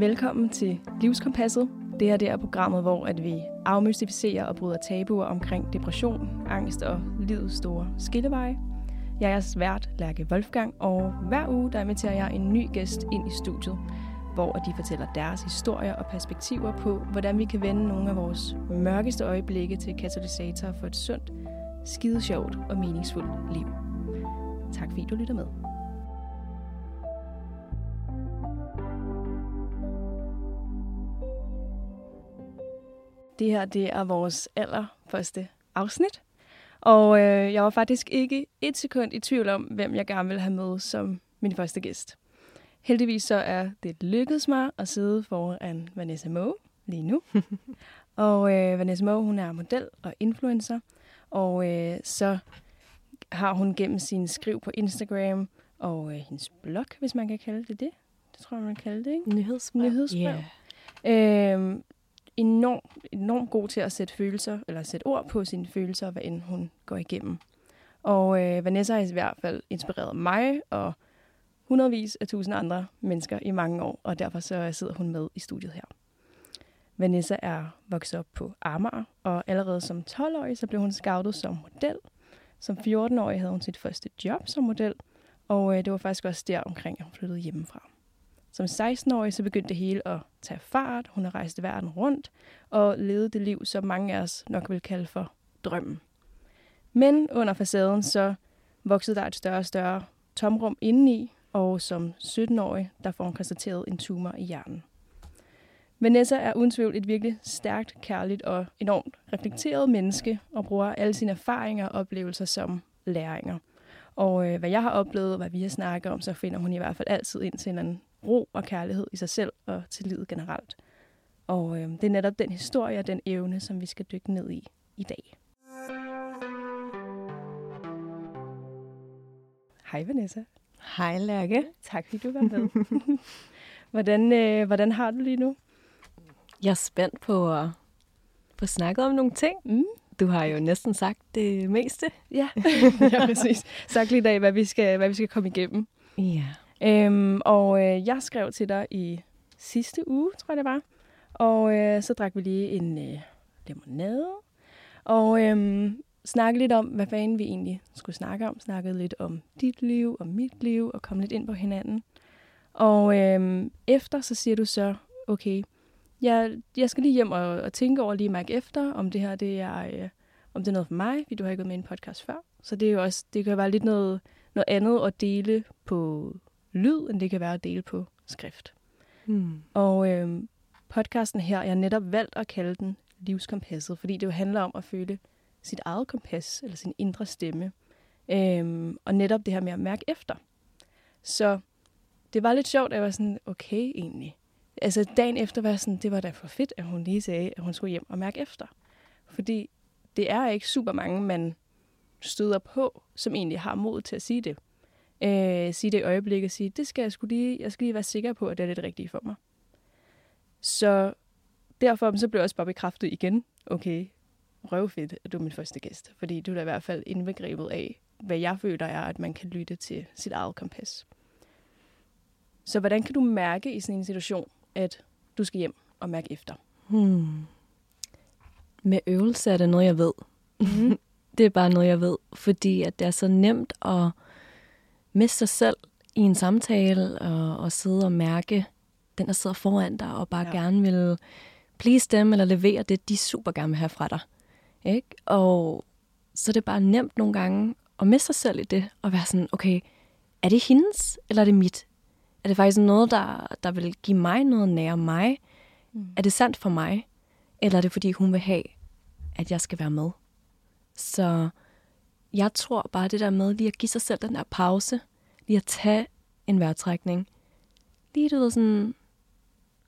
Velkommen til Livskompasset. Det her det er programmet, hvor at vi afmystificerer og bryder tabuer omkring depression, angst og livets store skilleveje. Jeg er svært Lærke Wolfgang, og hver uge der inviterer jeg en ny gæst ind i studiet, hvor de fortæller deres historier og perspektiver på, hvordan vi kan vende nogle af vores mørkeste øjeblikke til katalysator for et sundt, skide sjovt og meningsfuldt liv. Tak fordi du lytter med. Det her det er vores allerførste afsnit. Og øh, jeg var faktisk ikke et sekund i tvivl om, hvem jeg gerne ville have med som min første gæst. Heldigvis så er det lykkedes mig at sidde foran Vanessa Moe lige nu. og øh, Vanessa Moe, hun er model og influencer. Og øh, så har hun gennem sin skriv på Instagram og øh, hendes blog, hvis man kan kalde det det. Det tror jeg, man kan kalde det, ikke? Nyhedsbrev. Nyhedsbrev. Yeah. Øh, enormt, enormt god til at sætte følelser, eller sætte ord på sine følelser, hvad end hun går igennem. Og øh, Vanessa har i hvert fald inspireret mig og hundredvis af tusind andre mennesker i mange år, og derfor så sidder hun med i studiet her. Vanessa er vokset op på Amager, og allerede som 12-årig så blev hun scoutet som model. Som 14-årig havde hun sit første job som model, og øh, det var faktisk også der omkring, at hun flyttede hjemmefra. Som 16-årig så begyndte det hele at tage fart. Hun har rejst verden rundt og levet det liv, som mange af os nok vil kalde for drømmen. Men under facaden så voksede der et større og større tomrum indeni, og som 17-årig der får hun konstateret en tumor i hjernen. Vanessa er uden tvivl et virkelig stærkt, kærligt og enormt reflekteret menneske, og bruger alle sine erfaringer og oplevelser som læringer. Og øh, hvad jeg har oplevet, og hvad vi har snakket om, så finder hun i hvert fald altid ind til en ro og kærlighed i sig selv og til livet generelt. Og øh, det er netop den historie og den evne, som vi skal dykke ned i i dag. Hej Vanessa. Hej Lærke. Tak fordi du var med. hvordan, øh, hvordan har du lige nu? Jeg er spændt på at få snakket om nogle ting. Mm. Du har jo næsten sagt det meste. Ja, ja præcis. Sagt lidt af, hvad vi skal, hvad vi skal komme igennem. Ja. Øhm, og øh, jeg skrev til dig i sidste uge, tror jeg det var. Og øh, så drak vi lige en øh, limonade. Og øh, snakkede lidt om, hvad fanden vi egentlig skulle snakke om. Snakkede lidt om dit liv og mit liv, og kom lidt ind på hinanden. Og øh, efter så siger du så, okay, jeg, jeg skal lige hjem og, og tænke over lige mærke efter, om det her det er, øh, om det er noget for mig, fordi du har ikke været med i en podcast før. Så det er jo også, det kan være lidt noget, noget andet at dele på lyd, end det kan være at dele på skrift. Hmm. Og øh, podcasten her, jeg har netop valgt at kalde den livskompasset, fordi det jo handler om at føle sit eget kompas, eller sin indre stemme. Øhm, og netop det her med at mærke efter. Så det var lidt sjovt, at jeg var sådan, okay egentlig. Altså dagen efter var sådan, det var da for fedt, at hun lige sagde, at hun skulle hjem og mærke efter. Fordi det er ikke super mange, man støder på, som egentlig har mod til at sige det øh, sige det i øjeblikket og sige, det skal jeg skulle lige, jeg skal lige være sikker på, at det er det rigtige for mig. Så derfor så blev jeg også bare bekræftet igen, okay, røvfedt, at du er min første gæst. Fordi du er i hvert fald indbegrebet af, hvad jeg føler er, at man kan lytte til sit eget kompas. Så hvordan kan du mærke i sådan en situation, at du skal hjem og mærke efter? Hmm. Med øvelse er det noget, jeg ved. Mm. det er bare noget, jeg ved, fordi at det er så nemt at miste sig selv i en samtale og, og sidde og mærke den, der sidder foran dig og bare ja. gerne vil please dem eller levere det, de super gerne vil have fra dig. Ikke? Og så er det bare nemt nogle gange at miste sig selv i det og være sådan, okay, er det hendes, eller er det mit? Er det faktisk noget, der, der vil give mig noget nær mig? Mm. Er det sandt for mig? Eller er det, fordi hun vil have, at jeg skal være med? Så jeg tror bare det der med lige at give sig selv den der pause, lige at tage en vejrtrækning, lige du ved sådan,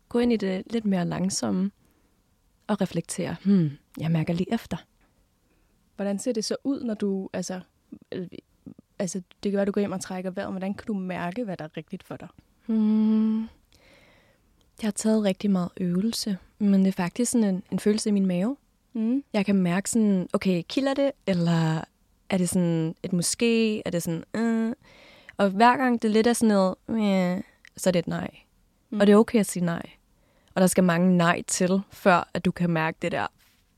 gå ind i det lidt mere langsomme, og reflektere, hmm, jeg mærker lige efter. Hvordan ser det så ud, når du, altså, altså det kan være, du går hjem og trækker vejret, hvordan kan du mærke, hvad der er rigtigt for dig? Hmm. Jeg har taget rigtig meget øvelse, men det er faktisk sådan en, en følelse i min mave. Mm. Jeg kan mærke sådan, okay, kilder det, eller er det sådan et måske? Er det sådan, øh? Og hver gang det lidt er sådan noget, øh, så er det et nej. Mm. Og det er okay at sige nej. Og der skal mange nej til, før at du kan mærke det der,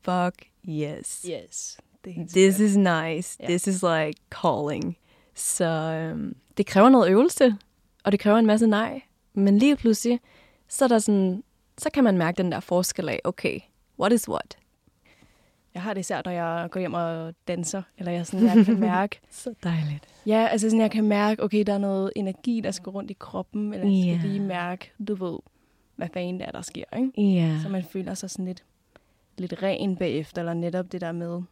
fuck yes. Yes. Det This is nice. Ja. This is like calling. Så øhm, det kræver noget øvelse, og det kræver en masse nej. Men lige pludselig, så, er der sådan, så kan man mærke den der forskel af, okay, what is what? Jeg har det især, når jeg går hjem og danser, eller jeg, sådan, jeg kan mærke, Så dejligt. ja, altså sådan, jeg kan mærke, okay, der er noget energi, der skal rundt i kroppen, eller jeg skal Ja. lige mærke, du ved, hvad fanden det er, der sker, ikke? Ja. Så man føler sig sådan lidt, lidt ren bagefter, eller netop det der med,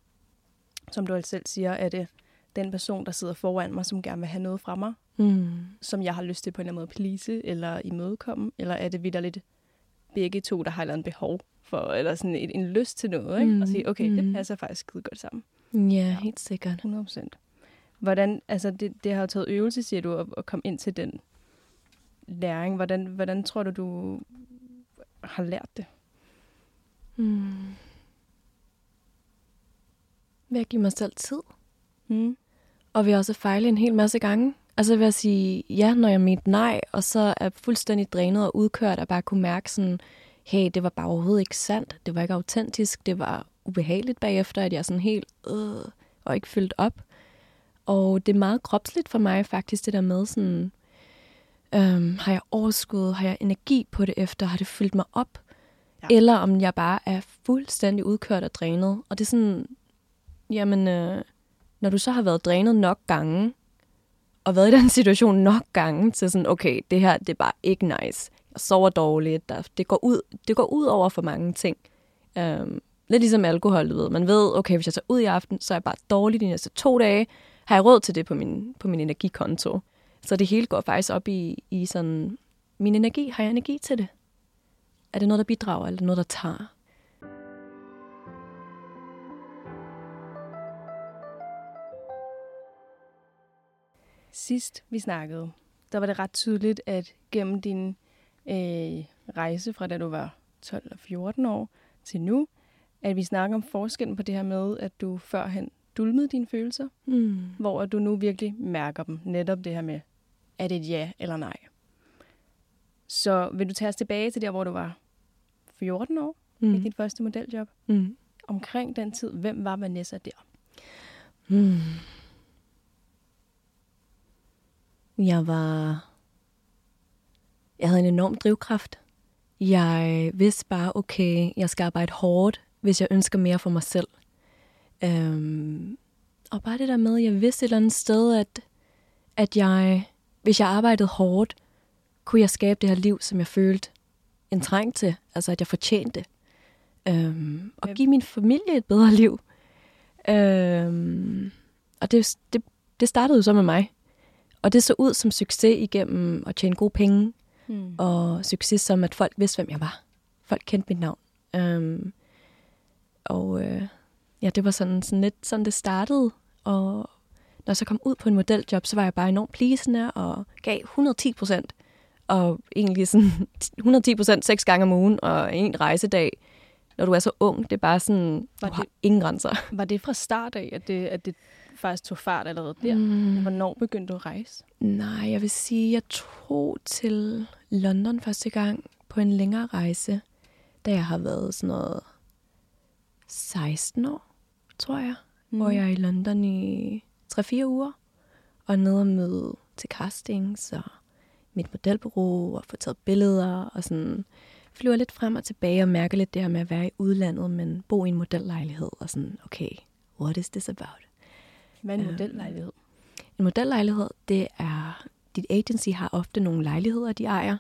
som du selv siger, er det den person, der sidder foran mig, som gerne vil have noget fra mig, Mm. som jeg har lyst til på en eller anden måde at please, eller imødekomme, eller er det vidderligt begge to, der har et eller andet behov for, eller sådan et, en lyst til noget, ikke? Mm, Og sige, okay, det mm. passer faktisk skide godt sammen. Ja, helt sikkert. 100 procent. Hvordan, altså det, det har jo taget øvelse, siger du, at, at komme ind til den læring. Hvordan, hvordan tror du, du har lært det? Mm. Ved at give mig selv tid. Mm. Og ved også at fejle en hel masse gange. Altså ved at sige ja, når jeg mente nej, og så er fuldstændig drænet og udkørt, og bare kunne mærke sådan, hey, det var bare overhovedet ikke sandt, det var ikke autentisk, det var ubehageligt bagefter, at jeg sådan helt, øh, og ikke fyldt op. Og det er meget kropsligt for mig faktisk, det der med sådan, øhm, har jeg overskud, har jeg energi på det efter, har det fyldt mig op? Ja. Eller om jeg bare er fuldstændig udkørt og drænet. Og det er sådan, jamen, øh, når du så har været drænet nok gange, og været i den situation nok gange, til sådan, okay, det her, det er bare ikke nice. Jeg sover dårligt, der, det, går ud, det går ud over for mange ting. Øhm, lidt ligesom alkohol, du ved. Man ved, okay, hvis jeg tager ud i aften, så er jeg bare dårlig de næste to dage. Har jeg råd til det på min, på min energikonto? Så det hele går faktisk op i, i sådan, min energi, har jeg energi til det? Er det noget, der bidrager, eller noget, der tager? Sidst vi snakkede, der var det ret tydeligt, at gennem din øh, rejse fra da du var 12 og 14 år til nu, at vi snakker om forskellen på det her med, at du førhen dulmede dine følelser, Mm. hvor du nu virkelig mærker dem. Netop det her med, er det et ja eller nej? Så vil du tage os tilbage til der, hvor du var 14 år mm. i dit første modeljob? Mm. Omkring den tid, hvem var Vanessa der? Mm. Jeg var... Jeg havde en enorm drivkraft. Jeg vidste bare, okay, jeg skal arbejde hårdt, hvis jeg ønsker mere for mig selv. Øhm, og bare det der med, jeg vidste et eller andet sted, at, at jeg, hvis jeg arbejdede hårdt, kunne jeg skabe det her liv, som jeg følte en træng til. Altså, at jeg fortjente. Øhm, og give min familie et bedre liv. Øhm, og det, det, det startede jo så med mig. Og det så ud som succes igennem at tjene gode penge, Hmm. og succes som, at folk vidste, hvem jeg var. Folk kendte mit navn. Øhm, og øh, ja, det var sådan, sådan lidt sådan, det startede. Og når jeg så kom ud på en modeljob, så var jeg bare enormt pleasende og gav 110 procent. Og egentlig sådan 110 procent seks gange om ugen og en rejsedag. Når du er så ung, det er bare sådan, Var du har det- ingen grænser. Var det fra start af, at det, at det faktisk tog fart allerede der? Mm. Hvornår begyndte du at rejse? Nej, jeg vil sige, jeg tog til London første gang på en længere rejse, da jeg har været sådan noget 16 år, tror jeg. Mm. Hvor jeg er i London i 3-4 uger, og nede og møde til castings og mit modelbureau og få taget billeder og sådan flyver lidt frem og tilbage og mærker lidt det her med at være i udlandet, men bo i en modellejlighed og sådan, okay, what is this about? Hvad er en modellejlighed? En modellejlighed, det er, dit agency har ofte nogle lejligheder, de ejer,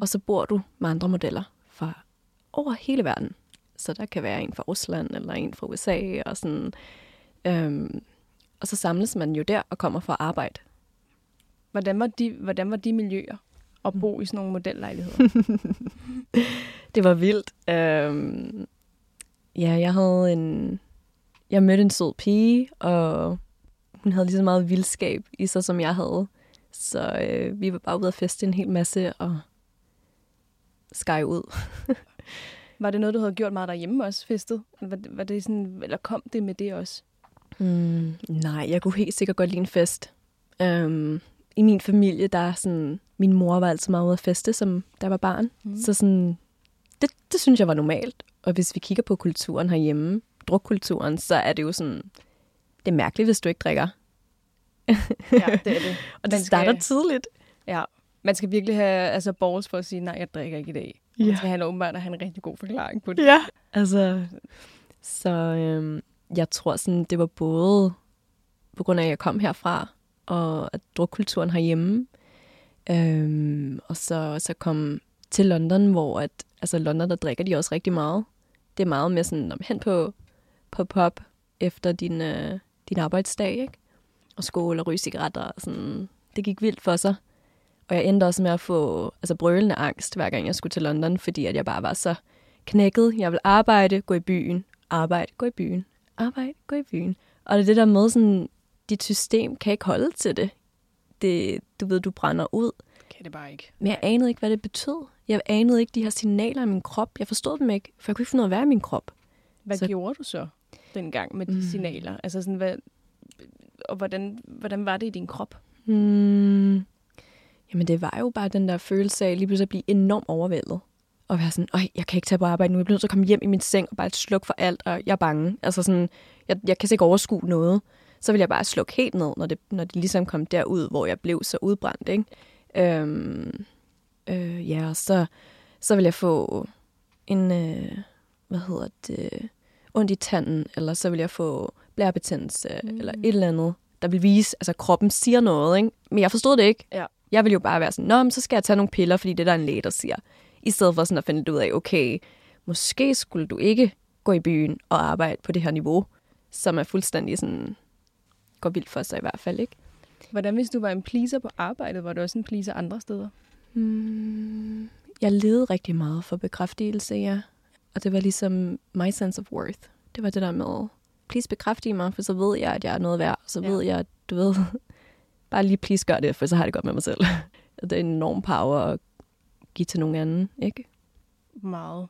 og så bor du med andre modeller fra over hele verden. Så der kan være en fra Rusland eller en fra USA og sådan. Øhm, og så samles man jo der og kommer for at arbejde. Hvordan var de, hvordan var de miljøer at bo i sådan nogle modellejligheder? Det var vildt. Øhm, ja, jeg havde en... Jeg mødte en sød pige, og hun havde lige så meget vildskab i sig, som jeg havde. Så øh, vi var bare ude at feste en hel masse og skaj ud. var det noget, du havde gjort meget derhjemme også, festet? Var, det- var det sådan, eller kom det med det også? Mm, nej, jeg kunne helt sikkert godt lide en fest. Øhm, I min familie, der er sådan... Min mor var altid meget ude at feste, som der var barn. Mm. Så sådan, det, det synes jeg var normalt. Og hvis vi kigger på kulturen herhjemme, drukkulturen, så er det jo sådan, det er mærkeligt, hvis du ikke drikker. Ja, det er det. Og det starter skal- tidligt. Ja, man skal virkelig have altså, balls for at sige, nej, jeg drikker ikke i dag. Ja. Man skal have åbenbart at have en rigtig god forklaring på det. Ja. Altså, så øhm, jeg tror sådan, det var både på grund af, at jeg kom herfra, og at drukkulturen herhjemme, øhm, og så, så kom til London, hvor at, altså London, der drikker de også rigtig meget. Det er meget med sådan, om hen på, på pop efter din, øh, din arbejdsdag, ikke? Og skål og ryge cigaretter og sådan. Det gik vildt for sig. Og jeg endte også med at få altså, brølende angst, hver gang jeg skulle til London, fordi at jeg bare var så knækket. Jeg vil arbejde, gå i byen, arbejde, gå i byen, arbejde, gå i byen. Og det er det der med, sådan, dit system kan ikke holde til det. det. Du ved, du brænder ud. Kan det bare ikke. Men jeg anede ikke, hvad det betød. Jeg anede ikke de her signaler i min krop. Jeg forstod dem ikke, for jeg kunne ikke finde ud af at være i min krop. Hvad så... gjorde du så dengang med de Mm. mm. signaler? Altså sådan, hvad, og hvordan, hvordan var det i din krop? Hmm. Jamen, det var jo bare den der følelse af lige pludselig at blive enormt overvældet. Og være sådan, øj, jeg kan ikke tage på arbejde nu. Jeg bliver nødt til at komme hjem i min seng og bare slukke for alt, og jeg er bange. Altså sådan, jeg, jeg kan ikke overskue noget. Så vil jeg bare slukke helt ned, når det, når det ligesom kom derud, hvor jeg blev så udbrændt, ikke? Øhm, øh, ja, og så, så vil jeg få en, øh, hvad hedder det, ondt i tanden, eller så vil jeg få blærebetændelse, mm. eller et eller andet, der vil vise, altså kroppen siger noget, ikke? Men jeg forstod det ikke. Ja. Jeg vil jo bare være sådan, nå, men så skal jeg tage nogle piller, fordi det er der er en læge, der siger. I stedet for sådan at finde ud af, okay, måske skulle du ikke gå i byen og arbejde på det her niveau, som er fuldstændig sådan, går vildt for sig i hvert fald, ikke? Hvordan hvis du var en pleaser på arbejdet, var du også en pleaser andre steder? Hmm, jeg levede rigtig meget for bekræftelse, ja. Og det var ligesom my sense of worth. Det var det der med, please bekræftige mig, for så ved jeg, at jeg er noget værd. Så Ja. ved jeg, at du ved, bare lige please gør det, for så har jeg det godt med mig selv. det er en enorm power at give til nogen anden, ikke? Meget.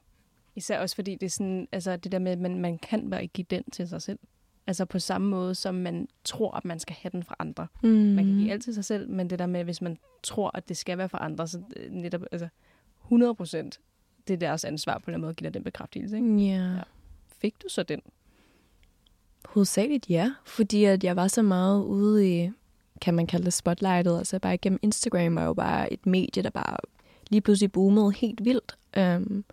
Især også fordi det er sådan, altså det der med, at man, man kan bare ikke give den til sig selv. Altså på samme måde, som man tror, at man skal have den fra andre. Mm. Man kan give alt til sig selv, men det der med, hvis man tror, at det skal være for andre, så øh, netop, altså 100 procent, det er deres ansvar på den måde at give dig den bekræftelse. Ikke? Ja. Ja. Fik du så den? Hovedsageligt ja, fordi at jeg var så meget ude i, kan man kalde det spotlightet, altså bare igennem Instagram var jo bare et medie, der bare lige pludselig boomede helt vildt. Um,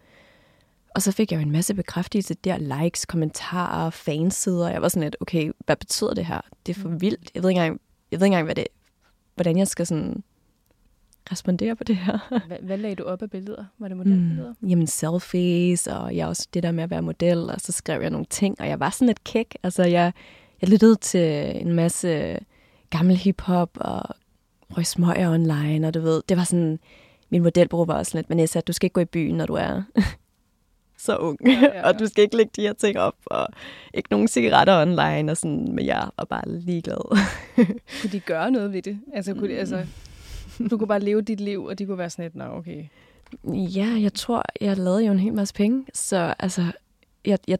og så fik jeg jo en masse bekræftelse der, likes, kommentarer, fansider. Jeg var sådan lidt, okay, hvad betyder det her? Det er for vildt. Jeg ved ikke engang, jeg ved ikke engang hvad det, hvordan jeg skal sådan respondere på det her. Hvad, hvad lagde du op af billeder? Var det modelbilleder? Mm, jamen selfies, og jeg også det der med at være model, og så skrev jeg nogle ting, og jeg var sådan et kæk. Altså jeg, jeg lyttede til en masse gammel hiphop, og røg smøger online, og du ved, det var sådan, min modelbureau var også sådan lidt, Vanessa, du skal ikke gå i byen, når du er så ung, Ja, ja, ja. og du skal ikke lægge de her ting op, og ikke nogen cigaretter online, og sådan, men jeg var bare ligeglad. Kunne de gøre noget ved det? Altså, kunne de, altså, du kunne bare leve dit liv, og de kunne være sådan lidt, nå okay. Ja, jeg tror, jeg lavede jo en hel masse penge, så altså, jeg, jeg,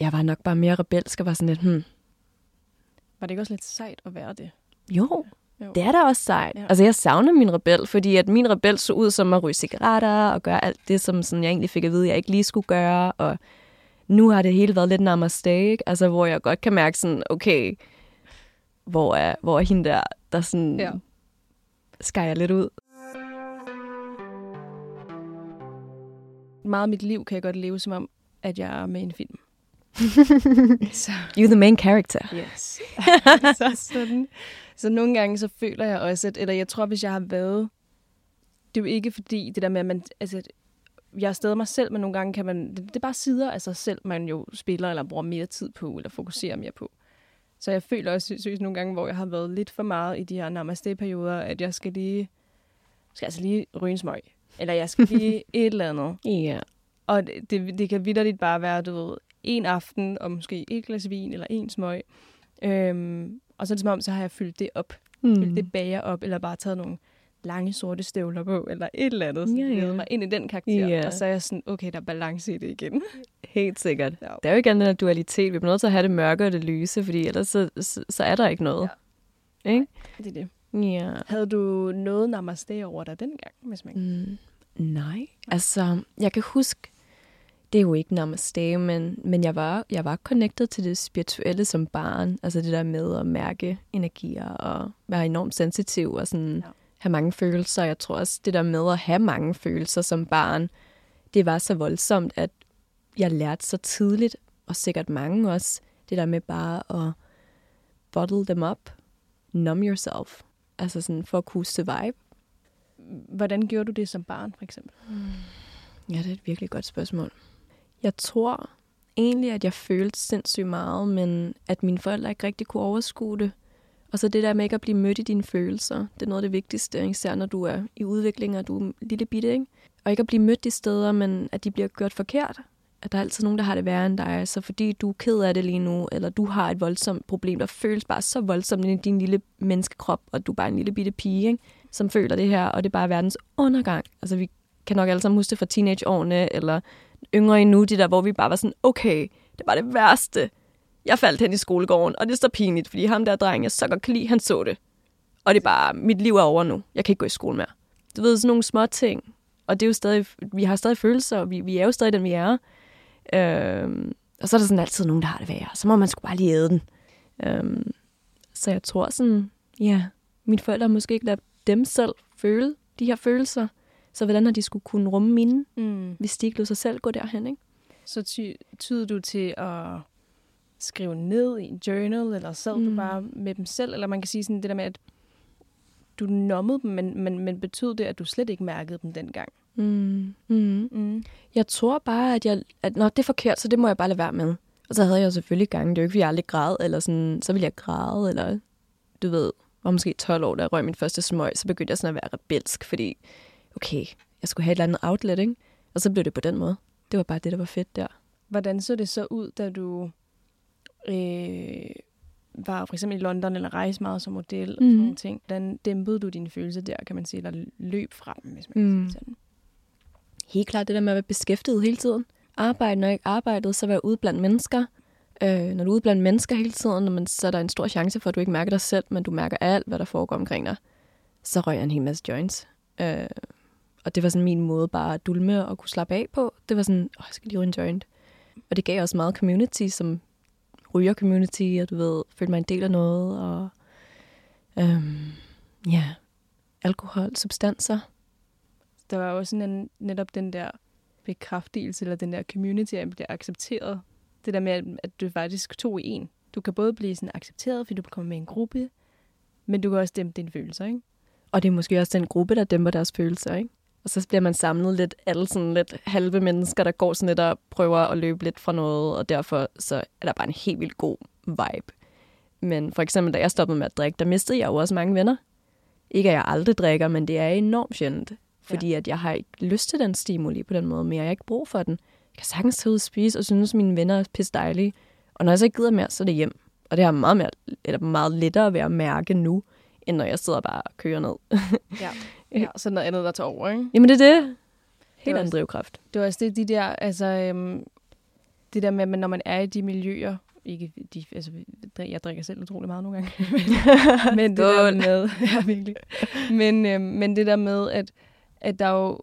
jeg var nok bare mere rebelsk og var sådan lidt, hmm, Var det ikke også lidt sejt at være det? jo, Jo. det er da også sejt. Ja. Altså, jeg savner min rebel, fordi at min rebel så ud som at ryge cigaretter og gøre alt det, som sådan, jeg egentlig fik at vide, jeg ikke lige skulle gøre, og nu har det hele været lidt namaste, ikke? Altså, hvor jeg godt kan mærke sådan, okay, hvor er, hvor er hende der, der sådan Ja. Ja. skærer lidt ud. Meget af mit liv kan jeg godt leve som om, at jeg er med i en film. så, You're the main character. yes. så, sådan. så nogle gange så føler jeg også, at, eller jeg tror, hvis jeg har været, det er jo ikke fordi det der med, at man, altså, jeg er stadig mig selv, men nogle gange kan man, det, det er bare sider af sig selv, man jo spiller eller bruger mere tid på, eller fokuserer mere på. Så jeg føler også seriøst nogle gange, hvor jeg har været lidt for meget i de her namaste-perioder, at jeg skal lige, skal altså lige ryge en smøg. Eller jeg skal lige et eller andet. Ja. Og det, det, det kan vidderligt bare være, du ved, en aften, og måske et glas vin, eller en smøg. Øhm, og så er det som om, så har jeg fyldt det op. Mm. Fyldt det bager op, eller bare taget nogle lange sorte støvler på, eller et eller andet. Ja. ja. mig ind i den karakter. Ja. Og så er jeg sådan, okay, der er balance i det igen. Helt sikkert. Ja. Der er jo ikke den der dualitet. Vi bliver nødt til at have det mørke og det lyse, fordi ellers så, så, så er der ikke noget. Ja. Ikke? Det er det. Ja. Havde du noget namaste over dig dengang, hvis man... Mm. Nej, altså, jeg kan huske, det er jo ikke namaste, men, men jeg, var, jeg var connected til det spirituelle som barn. Altså det der med at mærke energier og være enormt sensitiv og sådan ja. Have mange følelser. Jeg tror også, det der med at have mange følelser som barn, det var så voldsomt, at jeg lærte så tidligt, og sikkert mange også, det der med bare at bottle them up, numb yourself, altså sådan for at kunne survive. Hvordan gjorde du det som barn, for eksempel? Ja, det er et virkelig godt spørgsmål. Jeg tror egentlig, at jeg følte sindssygt meget, men at mine forældre ikke rigtig kunne overskue det. Og så det der med ikke at blive mødt i dine følelser, det er noget af det vigtigste, især når du er i udvikling, og du er lille bitte, ikke? Og ikke at blive mødt de steder, men at de bliver gjort forkert. At der er altid nogen, der har det værre end dig. Så fordi du er ked af det lige nu, eller du har et voldsomt problem, der føles bare så voldsomt i din lille menneskekrop, og du er bare en lille bitte pige, ikke? som føler det her, og det er bare verdens undergang. Altså vi kan nok alle sammen huske det fra teenageårene, eller yngre endnu, de der, hvor vi bare var sådan, okay, det var det værste. Jeg faldt hen i skolegården, og det er så pinligt, fordi ham der dreng, jeg så godt kan lide, han så det. Og det er bare, mit liv er over nu. Jeg kan ikke gå i skole mere. Du ved, sådan nogle små ting. Og det er jo stadig, vi har stadig følelser, og vi, vi er jo stadig den, vi er. Øhm, og så er der sådan altid nogen, der har det værre. Så må man sgu bare lige æde den. Øhm, så jeg tror sådan, ja, mine forældre har måske ikke ladet dem selv føle de her følelser. Så hvordan har de skulle kunne rumme mine, mm. hvis de ikke lod sig selv gå derhen, ikke? Så ty- tyder du til at skrive ned i en journal, eller sad mm. du bare med dem selv? Eller man kan sige sådan det der med, at du nummede dem, men, men, men betød det, at du slet ikke mærkede dem dengang? Mm. Mm. Mm. Jeg tror bare, at, jeg, at når det er forkert, så det må jeg bare lade være med. Og så havde jeg jo selvfølgelig gange, det er jo ikke, fordi jeg aldrig græd, eller sådan, så ville jeg græde, eller du ved, var måske 12 år, da jeg røg min første smøg, så begyndte jeg sådan at være rebelsk, fordi okay, jeg skulle have et eller andet outlet, ikke? Og så blev det på den måde. Det var bare det, der var fedt der. Hvordan så det så ud, da du øh, var for eksempel i London eller rejste meget som model og mm. sådan mhm. nogle ting? Hvordan dæmpede du dine følelser der, kan man sige, eller løb fra dem, hvis man mm. kan sige sådan? Helt klart det der med at være beskæftiget hele tiden. Arbejde, når jeg ikke arbejdede, så være ude blandt mennesker. Øh, når du er ude blandt mennesker hele tiden, når man, så er der en stor chance for, at du ikke mærker dig selv, men du mærker alt, hvad der foregår omkring dig. Så røg jeg en hel masse joints. Øh, og det var sådan min måde bare at dulme og kunne slappe af på. Det var sådan, åh, jeg skal lige en joint. Og det gav også meget community, som ryger community, og du ved, følte mig en del af noget, og øhm, ja, alkohol, substanser. Der var også sådan en, netop den der bekræftelse, eller den der community, at bliver accepteret. Det der med, at du faktisk tog i en. Du kan både blive sådan accepteret, fordi du kommer med i en gruppe, men du kan også dæmpe dine følelser, ikke? Og det er måske også den gruppe, der dæmper deres følelser, ikke? Og så bliver man samlet lidt, alle sådan lidt halve mennesker, der går sådan lidt og prøver at løbe lidt fra noget, og derfor så er der bare en helt vildt god vibe. Men for eksempel, da jeg stoppede med at drikke, der mistede jeg jo også mange venner. Ikke at jeg aldrig drikker, men det er enormt sjældent. Fordi ja. at jeg har ikke lyst til den stimuli på den måde, men jeg har ikke brug for den. Jeg kan sagtens tage ud og spise, og synes, at mine venner er pisse dejlige. Og når jeg så ikke gider mere, så er det hjem. Og det er meget, mere, eller meget lettere ved at mærke nu, end når jeg sidder bare og kører ned. ja. ja, så noget andet, der tager over, ikke? Jamen det er det. Helt anden drivkraft. Det var også det, de der, altså, øhm, det der med, at når man er i de miljøer, ikke de, altså, jeg drikker selv utrolig meget nogle gange, men, men det der med, ja, virkelig. Men, øhm, men det der med, at, at der jo,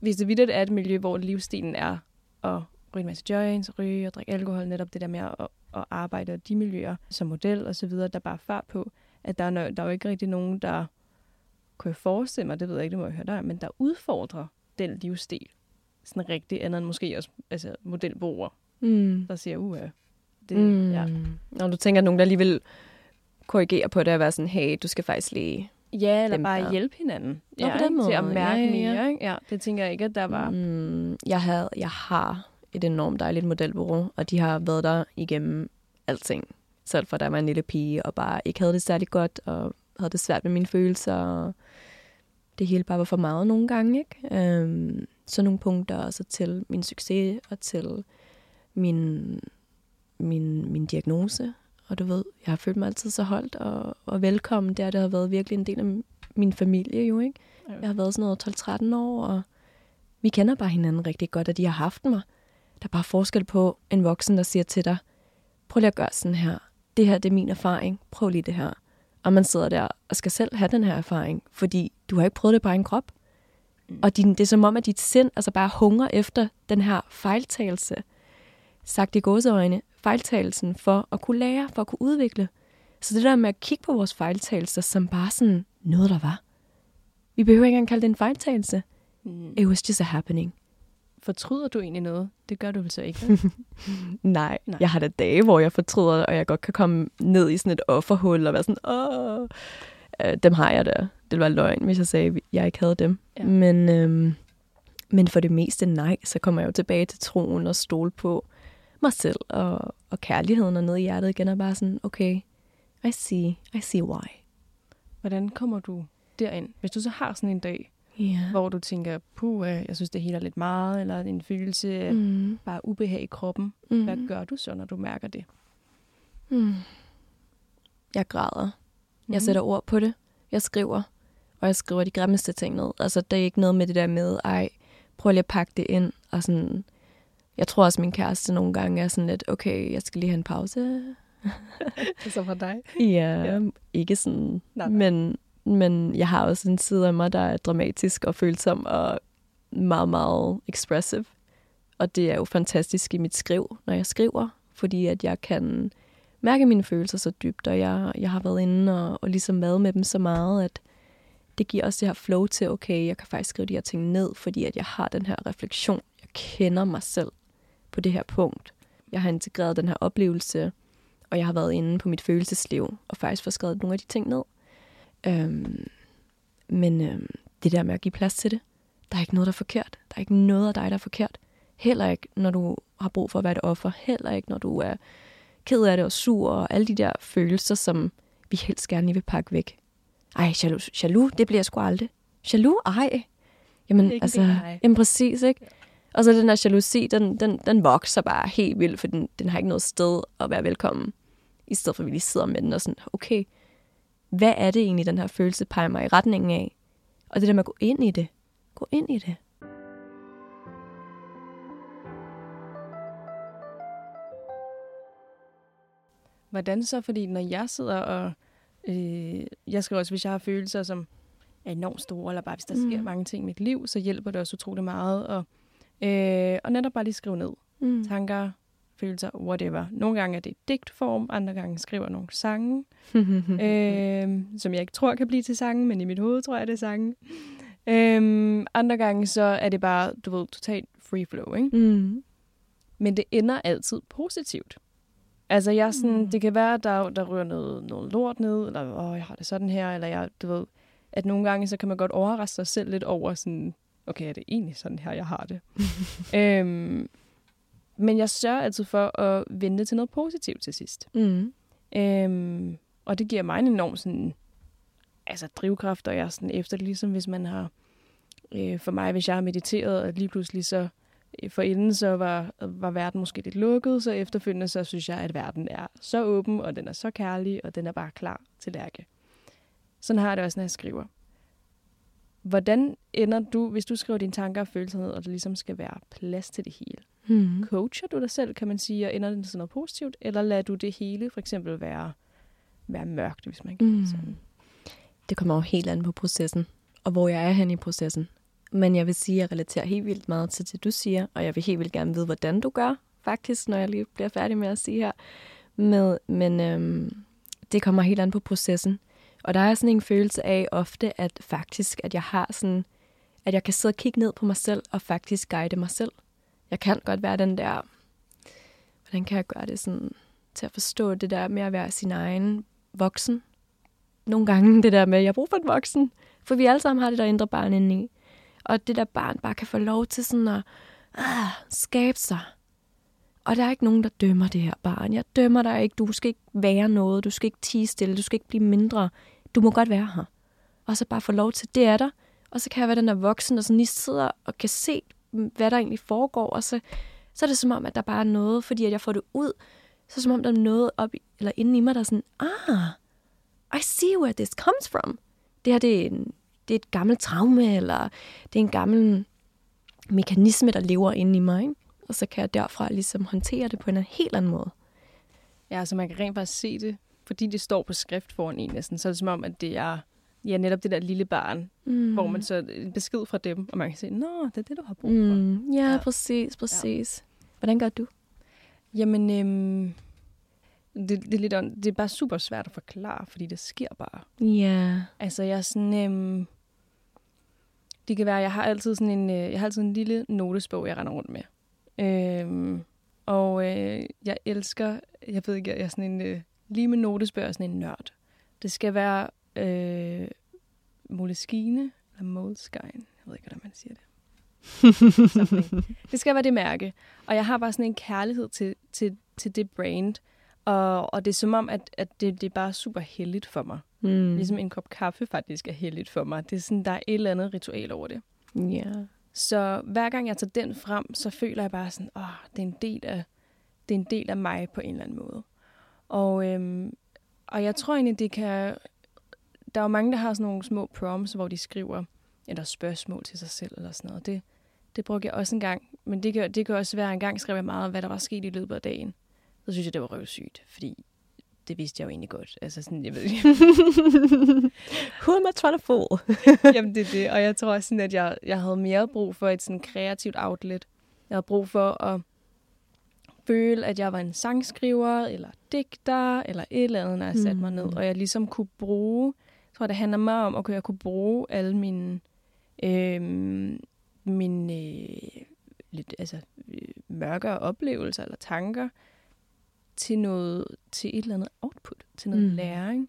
hvis det videre er et miljø, hvor livsstilen er at ryge en masse joints, ryge og drikke alkohol, netop det der med at, at arbejde i de miljøer som model og så videre, der bare er fart på, at der er, der er jo ikke rigtig nogen, der kunne jeg forestille mig, det ved jeg ikke, det må jeg høre dig, men der udfordrer den livsstil sådan rigtig andet end måske også altså, modelbrugere, mm. der siger, uh, det, mm. ja. Når du tænker, at nogen, der lige vil korrigere på det og være sådan, hey, du skal faktisk lige Ja, eller bare der. hjælpe hinanden. Ja, på den måde. Til at mærke ja, ja, ja. mere. Ikke? Ja, det tænker jeg ikke, at der var. Mm, jeg, havde, jeg har et enormt dejligt modelbureau, og de har været der igennem alting selv for da jeg var en lille pige, og bare ikke havde det særlig godt, og havde det svært med mine følelser, og det hele bare var for meget nogle gange, ikke? Øhm, så nogle punkter, og så til min succes, og til min, min, min diagnose. Og du ved, jeg har følt mig altid så holdt og, og velkommen. Det, det har været virkelig en del af min familie jo, ikke? Jeg har været sådan noget 12-13 år, og vi kender bare hinanden rigtig godt, og de har haft mig. Der er bare forskel på en voksen, der siger til dig, prøv lige at gøre sådan her det her det er min erfaring, prøv lige det her. Og man sidder der og skal selv have den her erfaring, fordi du har ikke prøvet det på en krop. Mm. Og din, det er som om, at dit sind altså bare hunger efter den her fejltagelse. Sagt i gåseøjne, fejltagelsen for at kunne lære, for at kunne udvikle. Så det der med at kigge på vores fejltagelser som bare sådan noget, der var. Vi behøver ikke engang kalde det en fejltagelse. Mm. It was just a happening. Fortryder du egentlig noget? Det gør du vel så ikke? Nej, Nej, jeg har da dage, hvor jeg fortryder, og jeg godt kan komme ned i sådan et offerhul og være sådan, åh, øh, dem har jeg da. Det være løgn, hvis jeg sagde, at jeg ikke havde dem. Ja. Men, øhm, men for det meste nej, så kommer jeg jo tilbage til troen og stole på mig selv og, og kærligheden og ned i hjertet igen og bare sådan, okay, I see, I see why. Hvordan kommer du derind? Hvis du så har sådan en dag, yeah. hvor du tænker, puh, jeg synes, det hele er lidt meget, eller en følelse af mm. bare ubehag i kroppen. Mm. Hvad gør du så, når du mærker det? Mm. Jeg græder. Mm. Jeg sætter ord på det. Jeg skriver. Og jeg skriver de grimmeste ting ned. Altså, det er ikke noget med det der med, ej, prøv lige at pakke det ind. Og sådan, jeg tror også, min kæreste nogle gange er sådan lidt, okay, jeg skal lige have en pause. det er så for dig? ja, ja, ikke sådan. Nej, nej. Men, men jeg har også en side af mig, der er dramatisk og følsom og meget, meget expressive. Og det er jo fantastisk i mit skriv, når jeg skriver, fordi at jeg kan mærke mine følelser så dybt, og jeg, jeg har været inde og, og ligesom mad med dem så meget, at det giver også det her flow til, okay, jeg kan faktisk skrive de her ting ned, fordi at jeg har den her refleksion. Jeg kender mig selv på det her punkt. Jeg har integreret den her oplevelse, og jeg har været inde på mit følelsesliv, og faktisk fået skrevet nogle af de ting ned. Øhm, men øhm, det der med at give plads til det, der er ikke noget, der er forkert. Der er ikke noget af dig, der er forkert. Heller ikke, når du har brug for at være et offer. Heller ikke, når du er ked af det og sur og alle de der følelser, som vi helst gerne lige vil pakke væk. Ej, jaloux, jaloux det bliver jeg sgu aldrig. Jaloux? Ej. Jamen, altså, jamen præcis, ikke? Og så den der jalousi, den, den, den vokser bare helt vildt, for den, den har ikke noget sted at være velkommen. I stedet for, at vi lige sidder med den og sådan, okay, hvad er det egentlig, den her følelse peger mig i retningen af? Og det der med at gå ind i det. Gå ind i det. Hvordan så? Fordi når jeg sidder og... Øh, jeg skriver også, hvis jeg har følelser, som er enormt store, eller bare hvis der mm. sker mange ting i mit liv, så hjælper det også utrolig meget. Og, øh, og netop bare lige skrive ned. Mm. Tanker, følelser, whatever. Nogle gange er det digtform, andre gange skriver nogle sange, øh, som jeg ikke tror kan blive til sange, men i mit hoved tror jeg, det er sange. Øh, andre gange så er det bare, du ved, totalt free flow, ikke? Mm. Men det ender altid positivt. Altså, jeg sådan, mm. det kan være, at der, der rører noget, noget lort ned, eller åh, jeg har det sådan her, eller jeg, du ved, at nogle gange, så kan man godt overraske sig selv lidt over sådan, okay, er det egentlig sådan her, jeg har det? øhm, men jeg sørger altid for at vende til noget positivt til sidst. Mm. Øhm, og det giver mig en enorm sådan, altså drivkraft, og jeg er sådan efter det, ligesom hvis man har, øh, for mig, hvis jeg har mediteret, og lige pludselig så for inden så var, var verden måske lidt lukket, så efterfølgende så synes jeg, at verden er så åben, og den er så kærlig, og den er bare klar til lærke. Sådan har jeg det også, når jeg skriver. Hvordan ender du, hvis du skriver dine tanker og følelser ned, og der ligesom skal være plads til det hele? Mm. Coacher du dig selv, kan man sige, og ender det til noget positivt, eller lader du det hele for eksempel være, være mørkt, hvis man kan mm. sådan? Det kommer jo helt an på processen, og hvor jeg er hen i processen. Men jeg vil sige, at jeg relaterer helt vildt meget til det, du siger, og jeg vil helt vildt gerne vide, hvordan du gør, faktisk, når jeg lige bliver færdig med at sige her. Med, men øhm, det kommer helt an på processen. Og der er sådan en følelse af ofte, at faktisk, at jeg har sådan, at jeg kan sidde og kigge ned på mig selv, og faktisk guide mig selv. Jeg kan godt være den der, hvordan kan jeg gøre det sådan, til at forstå det der med at være sin egen voksen. Nogle gange det der med, at jeg har brug for en voksen, for vi alle sammen har det der indre barn indeni. i og det der barn bare kan få lov til sådan at ah, skabe sig. Og der er ikke nogen, der dømmer det her barn. Jeg dømmer dig ikke. Du skal ikke være noget. Du skal ikke tige stille. Du skal ikke blive mindre. Du må godt være her. Og så bare få lov til, det er der. Og så kan jeg være den der voksen, og sådan lige sidder og kan se, hvad der egentlig foregår. Og så, så er det som om, at der bare er noget, fordi at jeg får det ud. Så er det som om, der er noget op, i, eller inde i mig, der er sådan, ah, I see where this comes from. Det her, det er en, det er et gammelt traume, eller det er en gammel mekanisme, der lever inde i mig. Ikke? Og så kan jeg derfra ligesom håndtere det på en helt anden måde. Ja, så man kan rent faktisk se det, fordi det står på skrift foran en næsten, så er det som om, at det er ja, netop det der lille barn, Mm. hvor man så en besked fra dem, og man kan sige, nå, det er det, du har brug for. Mm. Ja, Ja. præcis, præcis. Ja. Hvordan gør du? Jamen, øhm, det, det, er lidt, det er bare super svært at forklare, fordi det sker bare. Ja. Altså, jeg er sådan... Øhm, det kan være, jeg har altid sådan en, øh, jeg har altid en lille notesbog, jeg render rundt med. Øhm, og øh, jeg elsker, jeg ved ikke, jeg er sådan en, øh, lige med notesbøger, er sådan en nørd. Det skal være øh, Moleskine, eller Moleskine, jeg ved ikke, hvordan man siger det. Det skal være det mærke. Og jeg har bare sådan en kærlighed til, til, til det brand. Og, og det er som om, at, at det, det er bare super heldigt for mig. Mm. Ligesom en kop kaffe faktisk er heldigt for mig. Det er sådan, der er et eller andet ritual over det. Ja. Så hver gang jeg tager den frem, så føler jeg bare sådan, åh, det er en del af, det er en del af mig på en eller anden måde. Og, øhm, og jeg tror egentlig, det kan... Der er jo mange, der har sådan nogle små prompts, hvor de skriver eller spørgsmål til sig selv eller sådan noget. Det, det brugte jeg også en gang. Men det kan, det kan også være, en gang skrev jeg meget, hvad der var sket i løbet af dagen. Så synes jeg, det var røvsygt, fordi det vidste jeg jo egentlig godt. Altså sådan, jeg ved ikke. Who am I trying to fool? Jamen, det er det. Og jeg tror også sådan, at jeg, jeg havde mere brug for et sådan kreativt outlet. Jeg havde brug for at føle, at jeg var en sangskriver, eller digter, eller et eller andet, når jeg satte mig ned. Mm. Og jeg ligesom kunne bruge, tror, det handler meget om, at jeg kunne bruge alle mine, øh, mine øh, lidt, altså, øh, mørkere oplevelser eller tanker til noget, til et eller andet output, til noget Mm. læring.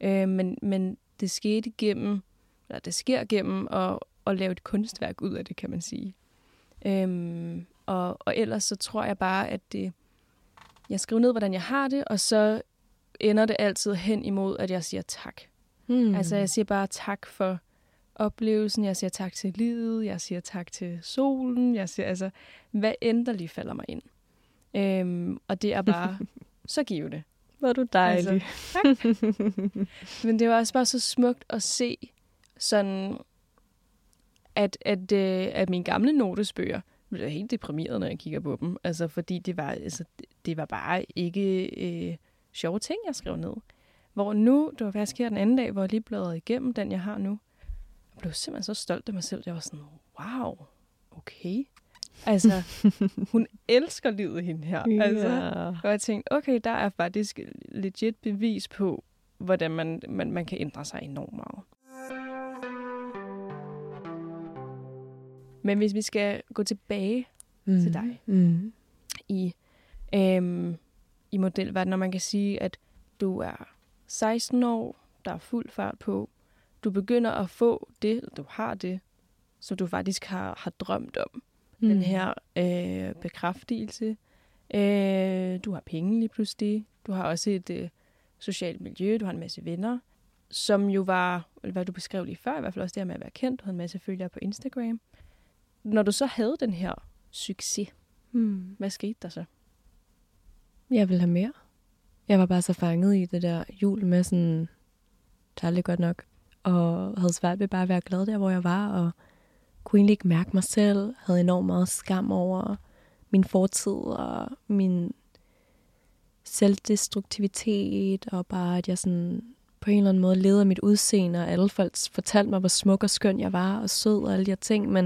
Øh, men, men det skete igennem, eller det sker gennem at, at lave et kunstværk ud af det, kan man sige. Øhm, og, og ellers så tror jeg bare, at det, jeg skriver ned, hvordan jeg har det, og så ender det altid hen imod, at jeg siger tak. Mm. Altså jeg siger bare tak for oplevelsen, jeg siger tak til livet, jeg siger tak til solen, jeg siger altså, hvad end der lige falder mig ind. Øhm, og det er bare så givende. Hvor er du dejlig. Altså, Men det var også bare så smukt at se, sådan, at, at, øh, at mine gamle notesbøger, jeg bliver helt deprimeret, når jeg kigger på dem. Altså, fordi det var, altså, det- det var bare ikke øh, sjove ting, jeg skrev ned. Hvor nu, det var faktisk her den anden dag, hvor jeg lige bladrede igennem den, jeg har nu. Jeg blev simpelthen så stolt af mig selv. Jeg var sådan, wow, okay. Altså, hun elsker livet, hende her. Altså, Ja. og jeg tænkte, okay, der er faktisk legit bevis på, hvordan man, man, man kan ændre sig enormt meget. Men hvis vi skal gå tilbage mm. til dig. Mm. i, øhm, i modelverdenen, når man kan sige, at du er 16 år, der er fuld fart på, du begynder at få det, du har det, som du faktisk har, har drømt om. Mm. Den her øh, bekræftelse. Øh, du har penge lige pludselig. Du har også et øh, socialt miljø. Du har en masse venner, som jo var, hvad du beskrev lige før, i hvert fald også det her med at være kendt. Du havde en masse følgere på Instagram. Når du så havde den her succes, Mm. hvad skete der så? Jeg ville have mere. Jeg var bare så fanget i det der jul med sådan, det er aldrig godt nok, og havde svært ved bare at være glad der, hvor jeg var, og kunne egentlig ikke mærke mig selv, havde enormt meget skam over min fortid og min selvdestruktivitet, og bare at jeg sådan på en eller anden måde leder mit udseende, og alle folk fortalte mig, hvor smuk og skøn jeg var, og sød og alle de her ting, men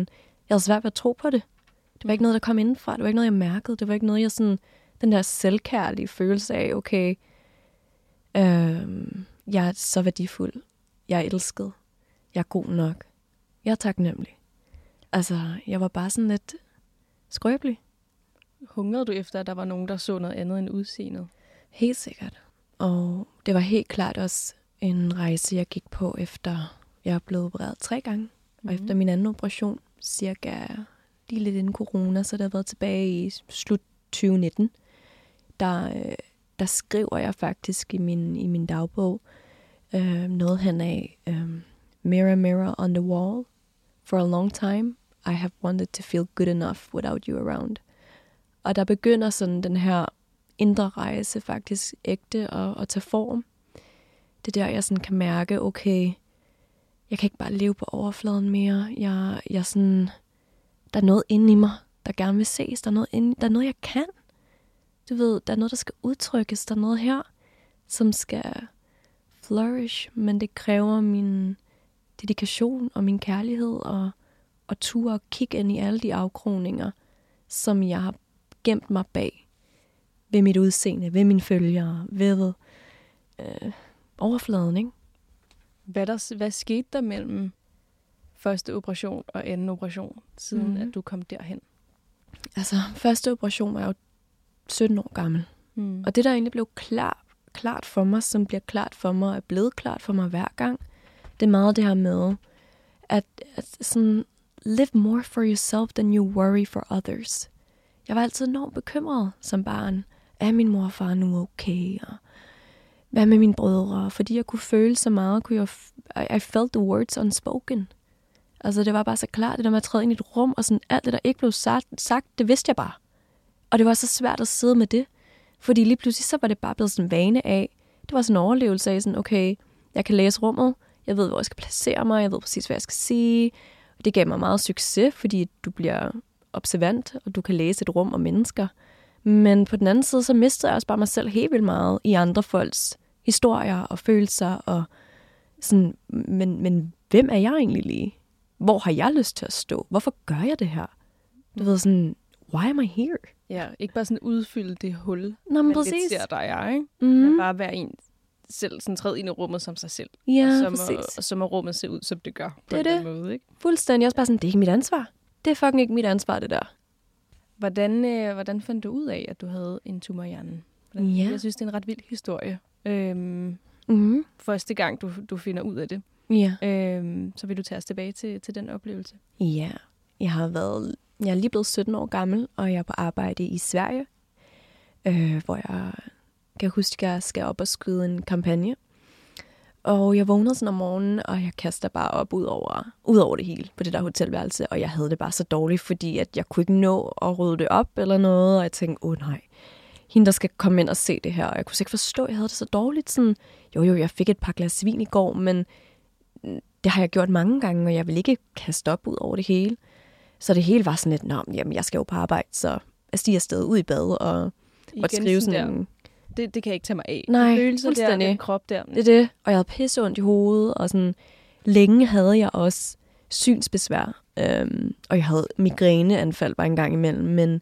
jeg havde svært ved at tro på det. Det var ikke noget, der kom indenfra. Det var ikke noget, jeg mærkede. Det var ikke noget, jeg sådan... Den der selvkærlige følelse af, okay, øh, jeg er så værdifuld. Jeg er elsket. Jeg er god nok. Jeg er taknemmelig. Altså, jeg var bare sådan lidt skrøbelig. Hungrede du efter, at der var nogen, der så noget andet end udseendet? Helt sikkert. Og det var helt klart også en rejse, jeg gik på efter, jeg blev opereret tre gange. Mm. Og efter min anden operation, cirka lige lidt inden corona, så det har været tilbage i slut 2019, der, øh, der skriver jeg faktisk i min, i min dagbog øh, noget hen af øh, Mirror, mirror on the wall. For a long time, I have wanted to feel good enough without you around. Og der begynder sådan den her indre rejse faktisk ægte og, og tage form. Det er der, jeg sådan kan mærke, okay, jeg kan ikke bare leve på overfladen mere. Jeg, jeg sådan, der er noget inde i mig, der gerne vil ses. Der er noget, inde, der er noget, jeg kan. Du ved, der er noget, der skal udtrykkes. Der er noget her, som skal flourish, men det kræver min dedikation og min kærlighed og, og ture og kigge ind i alle de afkroninger, som jeg har gemt mig bag ved mit udseende, ved mine følgere, ved øh, overfladen, ikke? Hvad, der, hvad skete der mellem første operation og anden operation, siden mm. At du kom derhen? Altså, første operation var jo 17 år gammel. Mm. Og det, der egentlig blev klar, klart for mig, som bliver klart for mig, er blevet klart for mig hver gang, det er meget det her med, at, at sådan, live more for yourself than you worry for others. Jeg var altid enormt bekymret som barn. Er min mor og far nu okay? Og hvad med mine brødre? Fordi jeg kunne føle så meget, kunne jeg, I, I felt the words unspoken. Altså, det var bare så klart, det der med at træde ind i et rum, og sådan alt det, der ikke blev sagt, sagt, det vidste jeg bare. Og det var så svært at sidde med det. Fordi lige pludselig, så var det bare blevet sådan en vane af. Det var sådan en overlevelse af sådan, okay, jeg kan læse rummet, jeg ved, hvor jeg skal placere mig, jeg ved præcis, hvad jeg skal sige. Det gav mig meget succes, fordi du bliver observant, og du kan læse et rum og mennesker. Men på den anden side, så mistede jeg også bare mig selv helt vildt meget i andre folks historier og følelser. Og sådan, men, men hvem er jeg egentlig lige? Hvor har jeg lyst til at stå? Hvorfor gør jeg det her? Du ved sådan, why am I here? Ja, ikke bare sådan udfylde det hul, Nå, men men præcis. lidt ser dig jeg, ikke? Mm. Men bare være en selv, sådan træde ind i rummet som sig selv. Ja, og så må, præcis. og så må rummet se ud, som det gør. På Det er en anden Måde, ikke? Fuldstændig også bare sådan, det er ikke mit ansvar. Det er fucking ikke mit ansvar, det der. Hvordan, øh, hvordan fandt du ud af, at du havde en tumor i hjernen? Hvordan, Ja. Jeg synes, det er en ret vild historie. Øhm, Mm. første gang, du, du finder ud af det. Ja. Øhm, så vil du tage os tilbage til, til den oplevelse. Ja, jeg har været, jeg er lige blevet 17 år gammel, og jeg er på arbejde i Sverige, øh, hvor jeg kan huske, at jeg skal op og skyde en kampagne. Og jeg vågnede sådan om morgenen, og jeg kaster bare op ud over, ud over det hele på det der hotelværelse, og jeg havde det bare så dårligt, fordi at jeg kunne ikke nå at rydde det op eller noget, og jeg tænkte, åh oh, nej, hende der skal komme ind og se det her, og jeg kunne så ikke forstå, at jeg havde det så dårligt. Sådan, jo jo, jeg fik et par glas vin i går, men mm, det har jeg gjort mange gange, og jeg vil ikke kaste op ud over det hele. Så det hele var sådan lidt, Nå, jamen, jeg skal jo på arbejde, så jeg stiger afsted ud i bad og, og skrive sådan der. en... Det, det kan jeg ikke tage mig af. Nej, følelser der, den krop der. Det er det, og jeg havde pisse ondt i hovedet, og sådan, længe havde jeg også synsbesvær, øhm, og jeg havde migræneanfald bare en gang imellem, men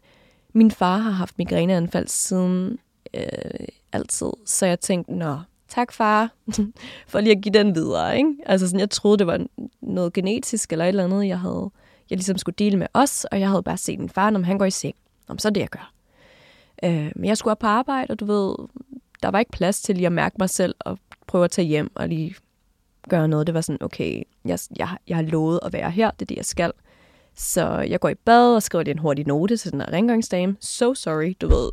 min far har haft migræneanfald siden øh, altid, så jeg tænkte, nå, tak far, for lige at give den videre, ikke? Altså sådan, jeg troede, det var noget genetisk eller et eller andet, jeg havde, jeg ligesom skulle dele med os, og jeg havde bare set min far, når han går i seng. Om så er det, jeg gør. Øh, men jeg skulle op på arbejde, og du ved, der var ikke plads til lige at mærke mig selv og prøve at tage hjem og lige gøre noget. Det var sådan, okay, jeg, jeg, jeg har lovet at være her, det er det, jeg skal. Så jeg går i bad og skriver lige en hurtig note til den her rengøringsdame. So sorry, du ved,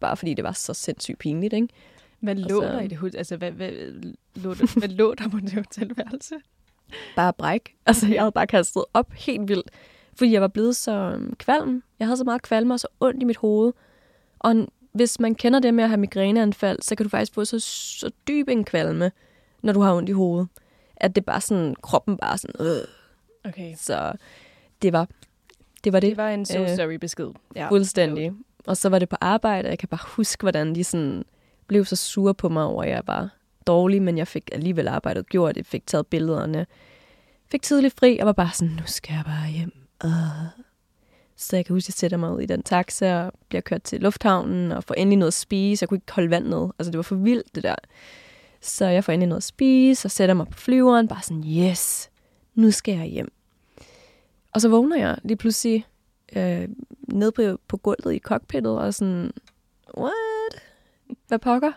bare fordi det var så sindssygt pinligt, ikke? Hvad lå Altså- der i det hus? Altså, hvad, hvad, lå der, hvad lå der på det hotelværelse? Bare bræk. Altså, jeg havde bare kastet op helt vildt, fordi jeg var blevet så øhm, kvalm. Jeg havde så meget kvalme og så ondt i mit hoved. Og hvis man kender det med at have migræneanfald, så kan du faktisk få så, så dyb en kvalme, når du har ondt i hovedet, at det bare sådan, kroppen bare sådan, øh. Okay. Så det var det. Var det. Det var en so Øh, sorry besked. Ja. Fuldstændig. Og så var det på arbejde, og jeg kan bare huske, hvordan de sådan blev så sure på mig over, at jeg var dårlig, men jeg fik alligevel arbejdet gjort, jeg fik taget billederne, fik tidligt fri, og var bare sådan, nu skal jeg bare hjem. Uh. Så jeg kan huske, at jeg sætter mig ud i den taxa, og bliver kørt til lufthavnen, og får endelig noget at spise. Jeg kunne ikke holde vand ned. Altså, det var for vildt, det der. Så jeg får endelig noget at spise, og sætter mig på flyveren, bare sådan, yes, nu skal jeg hjem. Og så vågner jeg lige pludselig øh, ned på, på gulvet i cockpittet, og sådan, what? Hvad pokker?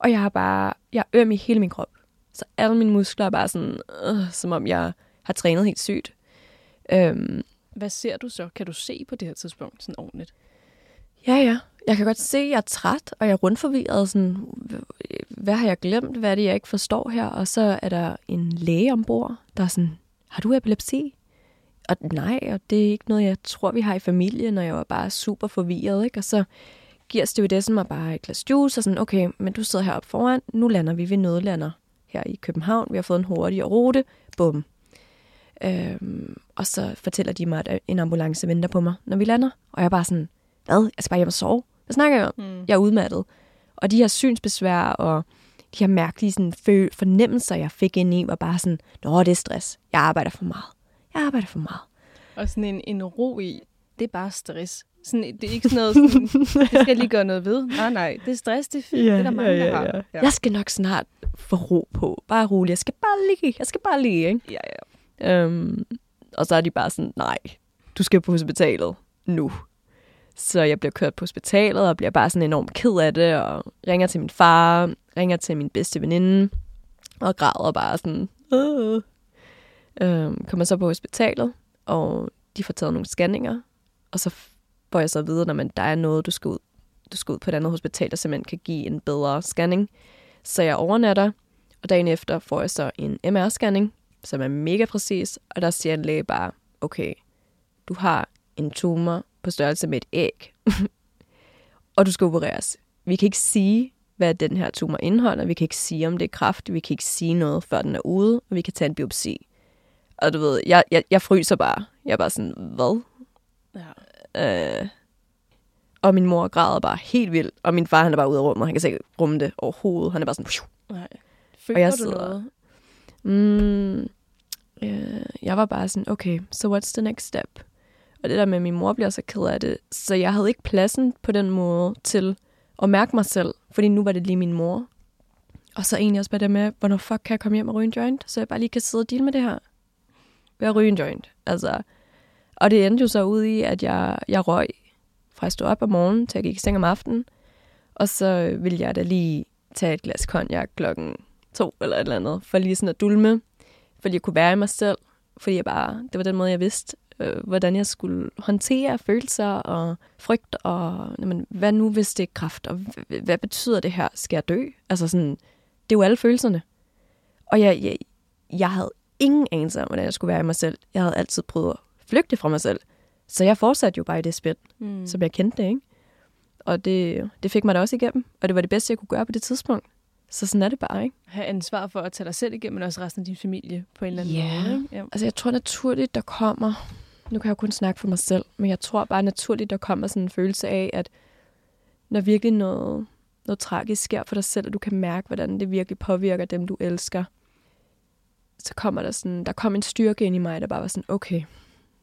Og jeg har bare, jeg er øm i hele min krop. Så alle mine muskler er bare sådan, øh, som om jeg har trænet helt sygt. Øhm, Hvad ser du så? Kan du se på det her tidspunkt sådan ordentligt? ja, ja. Jeg kan godt se, at jeg er træt, og jeg er rundforvirret. Sådan, "H- hvad har jeg glemt? Hvad er det, jeg ikke forstår her? Og så er der en læge ombord, der er sådan, har du epilepsi? Og nej, og det er ikke noget, jeg tror, vi har i familien, og jeg var bare super forvirret, ikke? Og så giver stewardessen mig bare et glas juice, og sådan, okay, men du sidder heroppe foran, nu lander vi ved nødlander her i København, vi har fået en hurtigere rute, bum. Øhm, og så fortæller de mig, at en ambulance venter på mig, når vi lander. Og jeg er bare sådan, hvad? Jeg skal bare hjem og sove. Hvad snakker jeg om? Mm. Jeg er udmattet. Og de her synsbesvær, og de her mærkelige sådan, fornemmelser, jeg fik ind i, var bare sådan, nå, det er stress. Jeg arbejder for meget. Jeg arbejder for meget. Og sådan en, en ro i, det er bare stress. Sådan, det er ikke sådan noget, sådan, det skal jeg lige gøre noget ved. Nej, nej, det er stress, det er fint. det er der mange, der har. Ja. Jeg skal nok snart få ro på. Bare rolig. Jeg skal bare ligge. Jeg skal bare ligge, ikke? ja, ja. Øhm, og så er de bare sådan, nej, du skal på hospitalet nu. Så jeg bliver kørt på hospitalet og bliver bare sådan enormt ked af det, og ringer til min far, ringer til min bedste veninde, og græder bare sådan. Øh. Øhm, kommer så på hospitalet, og de får taget nogle scanninger, og så får jeg så at vide, når man, der er noget, du skal ud, du skal ud på et andet hospital, der simpelthen kan give en bedre scanning. Så jeg overnatter, og dagen efter får jeg så en MR-scanning, som er mega præcis, og der siger en læge bare, okay, du har en tumor på størrelse med et æg, og du skal opereres. Vi kan ikke sige, hvad den her tumor indeholder, vi kan ikke sige, om det er kræft, vi kan ikke sige noget, før den er ude, og vi kan tage en biopsi. Og du ved, jeg, jeg, jeg fryser bare. Jeg er bare sådan, hvad? Ja. Øh, og min mor græder bare helt vildt, og min far han er bare ude af rummet, han kan ikke rumme det overhovedet. Han er bare sådan, Phew. Nej. Føler jeg du sidder- noget? Mm, øh, jeg var bare sådan, okay, so what's the next step? Og det der med, at min mor bliver så ked af det, så jeg havde ikke pladsen på den måde til at mærke mig selv, fordi nu var det lige min mor. Og så egentlig også bare det med, hvornår fuck kan jeg komme hjem og ryge en joint, så jeg bare lige kan sidde og deal med det her. Ved at ryge en joint. Altså, og det endte jo så ud i, at jeg, jeg røg fra jeg stod op om morgenen, til jeg gik i seng om aftenen. Og så ville jeg da lige tage et glas konjak klokken to eller et eller andet, for lige sådan at dulme, fordi jeg kunne være i mig selv, fordi jeg bare, det var den måde, jeg vidste, øh, hvordan jeg skulle håndtere følelser og frygt, og jamen, hvad nu, hvis det er kraft, og hvad betyder det her? Skal jeg dø? Altså sådan, det er jo alle følelserne. Og jeg, jeg, jeg havde ingen anelse om, hvordan jeg skulle være i mig selv. Jeg havde altid prøvet at flygte fra mig selv. Så jeg fortsatte jo bare i det spil, Mm. som jeg kendte det, ikke? Og det, det fik mig da også igennem, og det var det bedste, jeg kunne gøre på det tidspunkt. Så sådan er det bare, ikke? Have ansvar for at tage dig selv igennem, men også resten af din familie på en eller anden Ja. måde. Ja. Altså, jeg tror naturligt, der kommer... Nu kan jeg jo kun snakke for mig selv, men jeg tror bare naturligt, der kommer sådan en følelse af, at når virkelig noget, noget tragisk sker for dig selv, og du kan mærke, hvordan det virkelig påvirker dem, du elsker, så kommer der sådan, der kom en styrke ind i mig, der bare var sådan, okay,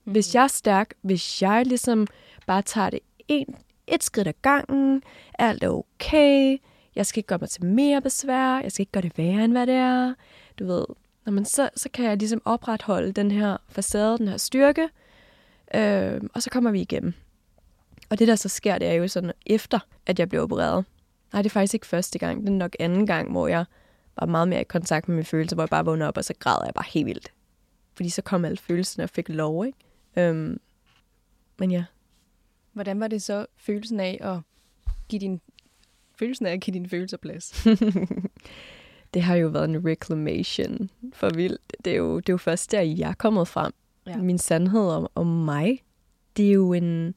Mm. hvis jeg er stærk, hvis jeg ligesom bare tager det en, et skridt ad gangen, alt er okay, jeg skal ikke gøre mig til mere besvær, jeg skal ikke gøre det værre, end hvad det er. Du ved, når man så, så kan jeg ligesom opretholde den her facade, den her styrke, øh, og så kommer vi igennem. Og det, der så sker, det er jo sådan, efter at jeg blev opereret. Nej, det er faktisk ikke første gang, det er nok anden gang, hvor jeg var meget mere i kontakt med mine følelser, hvor jeg bare vågnede op, og så græd jeg bare helt vildt. Fordi så kom alle følelserne og fik lov, ikke? Øhm, men ja, Hvordan var det så følelsen af at give din følelsen af at give dine følelser plads? det har jo været en reclamation for vildt. Det er jo, det er jo først der, jeg er kommet frem. Ja. Min sandhed om, om mig, det er jo en,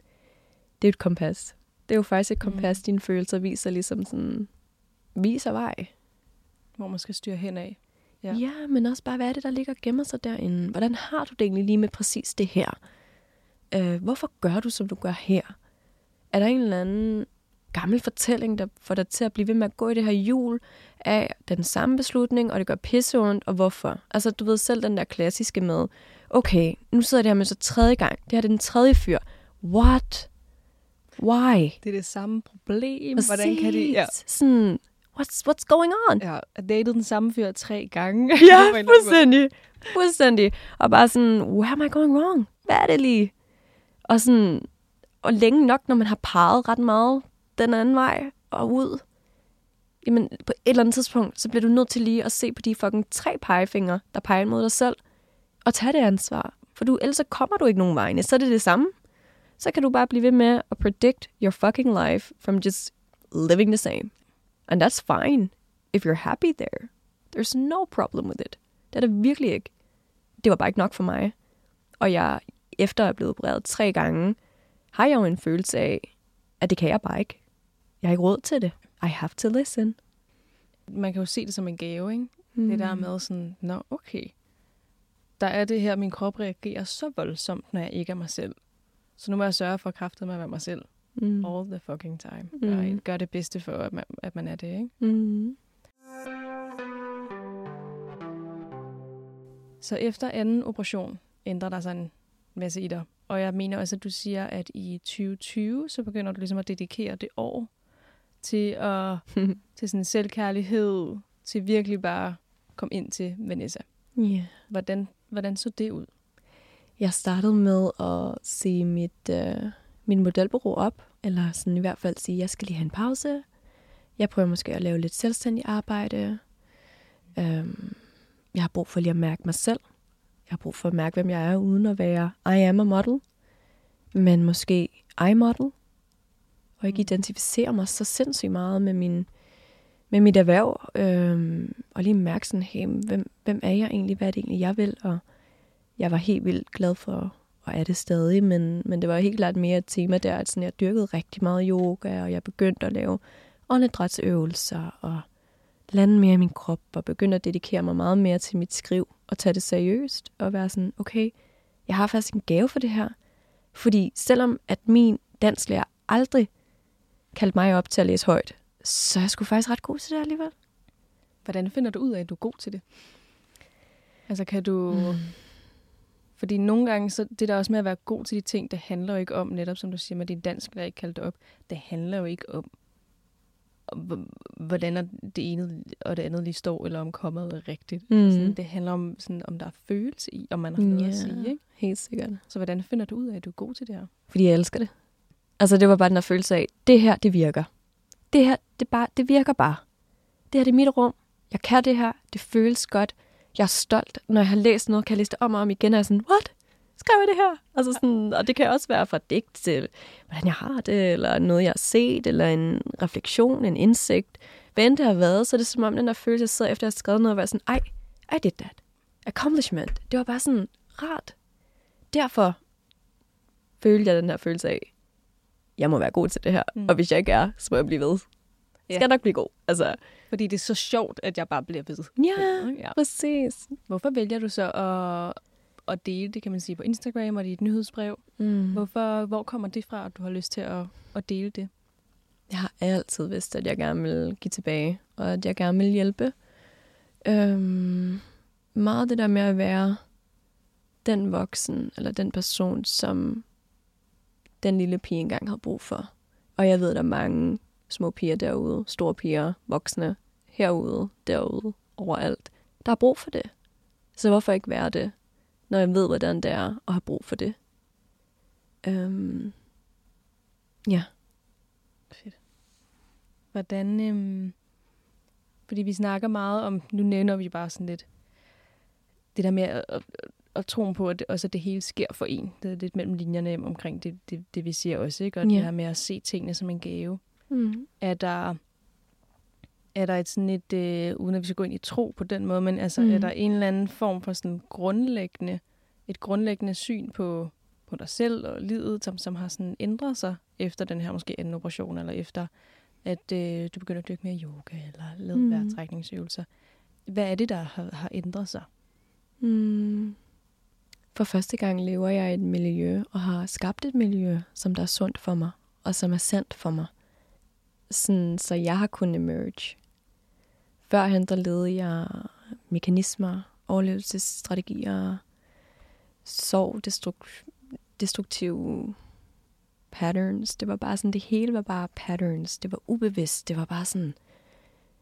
det er et kompas. Det er jo faktisk et kompas, Mm. mm. dine følelser viser ligesom sådan, viser vej. Hvor man skal styre hen af. Ja. Ja. men også bare, hvad er det, der ligger og gemmer sig derinde? Hvordan har du det egentlig lige med præcis det her? Øh, hvorfor gør du, som du gør her? Er der en eller anden gammel fortælling, der får dig til at blive ved med at gå i det her hjul af den samme beslutning, og det gør pisse ondt, og hvorfor? Altså, du ved selv den der klassiske med, okay, nu sidder jeg der med så tredje gang. Det her det er den tredje fyr. What? Why? Det er det samme problem. Hvordan kan de... Ja. Sådan, what's, what's going on? Ja, at datet den samme fyr tre gange. Ja, fuldstændig. Fuldstændig. Og bare sådan, where am I going wrong? Hvad er det lige? Og sådan, og længe nok, når man har peget ret meget den anden vej og ud, jamen på et eller andet tidspunkt, så bliver du nødt til lige at se på de fucking tre pegefingre, der peger mod dig selv, og tage det ansvar. For du, ellers så kommer du ikke nogen vegne. Så er det det samme. Så kan du bare blive ved med at predict your fucking life from just living the same. And that's fine if you're happy there. There's no problem with it. Det er der virkelig ikke. Det var bare ikke nok for mig. Og jeg, efter at jeg blevet opereret tre gange, har jeg jo en følelse af, at det kan jeg bare ikke. Jeg har ikke råd til det. I have to listen. Man kan jo se det som en gave, ikke? Mm. Det der med sådan, nå, okay. Der er det her, min krop reagerer så voldsomt, når jeg ikke er mig selv. Så nu må jeg sørge for kraftet med at være mig selv. Mm. All the fucking time. Mm. Og gør det bedste for, at man, at man er det, ikke? Mm. Så efter anden operation ændrer der sig en masse i dig. Og jeg mener også, at du siger, at i 2020, så begynder du ligesom at dedikere det år til, at, til sådan selvkærlighed, til virkelig bare komme ind til Vanessa. Yeah. Hvordan, hvordan så det ud? Jeg startede med at se mit, øh, min modelbureau op, eller sådan i hvert fald sige, at jeg skal lige have en pause. Jeg prøver måske at lave lidt selvstændig arbejde. Øhm, jeg har brug for lige at mærke mig selv. Jeg har brug for at mærke, hvem jeg er, uden at være I am a model. Men måske I model. Og ikke identificere mig så sindssygt meget med, min, med mit erhverv. Øhm, og lige mærke sådan, hey, hvem, hvem er jeg egentlig? Hvad er det egentlig, jeg vil? Og jeg var helt vildt glad for, og er det stadig, men, men det var helt klart mere et tema der, at sådan, jeg dyrkede rigtig meget yoga, og jeg begyndte at lave åndedrætsøvelser, og lande mere i min krop, og begyndte at dedikere mig meget mere til mit skriv, og tage det seriøst, og være sådan, okay, jeg har faktisk en gave for det her. Fordi selvom at min dansklærer aldrig kaldte mig op til at læse højt, så er jeg sgu faktisk ret god til det alligevel. Hvordan finder du ud af, at du er god til det? Altså kan du... Mm. Fordi nogle gange, så det der også med at være god til de ting, det handler jo ikke om, netop som du siger med din dansk, der ikke kaldt det op, det handler jo ikke om, hvordan det ene og det andet lige står, eller om kommet er rigtigt. Mm. Sådan, det handler om, sådan, om der er følelse i, om man har noget Ja. at sige. Ikke? Helt sikkert. Så hvordan finder du ud af, at du er god til det her? Fordi jeg elsker det. Altså, det var bare den der følelse af, det her, det virker. Det her, det, bare, det virker bare. Det her, det er mit rum. Jeg kan det her. Det føles godt. Jeg er stolt. Når jeg har læst noget, kan jeg læse det om og om igen, og jeg er sådan, what? Skrev jeg det her? Altså sådan, og det kan også være fra digt til, hvordan jeg har det, eller noget, jeg har set, eller en refleksion, en indsigt. Hvad end det har været, så er det som om, den der følelse, jeg sidder efter, at jeg har skrevet noget, og være sådan, ej, I did that. Accomplishment. Det var bare sådan rart. Derfor følte jeg den her følelse af, jeg må være god til det her. Mm. Og hvis jeg ikke er, så må jeg blive ved. Ja. Skal nok blive god. Altså, Fordi det er så sjovt, at jeg bare bliver ved. ja, ja. præcis. Hvorfor vælger du så at, at dele det, kan man sige, på Instagram og dit nyhedsbrev? Mm. Hvorfor, hvor kommer det fra, at du har lyst til at, at dele det? Jeg har altid vidst, at jeg gerne vil give tilbage, og at jeg gerne vil hjælpe. Øhm, meget det der med at være den voksen, eller den person, som den lille pige engang havde brug for. Og jeg ved, der er mange små piger derude, store piger, voksne, herude, derude, overalt, der har brug for det. Så hvorfor ikke være det, når jeg ved, hvordan det er at have brug for det? Øhm, ja. Fedt. Hvordan, øhm, fordi vi snakker meget om, nu nævner vi bare sådan lidt, det der med at, at, at tro på, at også at det hele sker for en. Det er lidt mellem linjerne omkring det, det, det vi siger også, ikke? Og Ja. det her med at se tingene som en gave. Mm. Er der, er der et sådan et, øh, uden at vi skal gå ind i tro på den måde, men altså, Mm. er der en eller anden form for sådan grundlæggende, et grundlæggende syn på, på dig selv og livet, som, som har sådan ændret sig efter den her måske anden operation, eller efter at øh, du begynder at dyrke mere yoga, eller lave Mm. vejrtrækningsøvelser. Hvad er det, der har, har ændret sig? Mm. For første gang lever jeg i et miljø, og har skabt et miljø, som der er sundt for mig, og som er sandt for mig. Sådan, så jeg har kunnet emerge. Førhen der levede jeg mekanismer, overlevelsesstrategier, sorg, destruk- destruktive patterns. Det var bare sådan, det hele var bare patterns. Det var ubevidst. Det var bare sådan.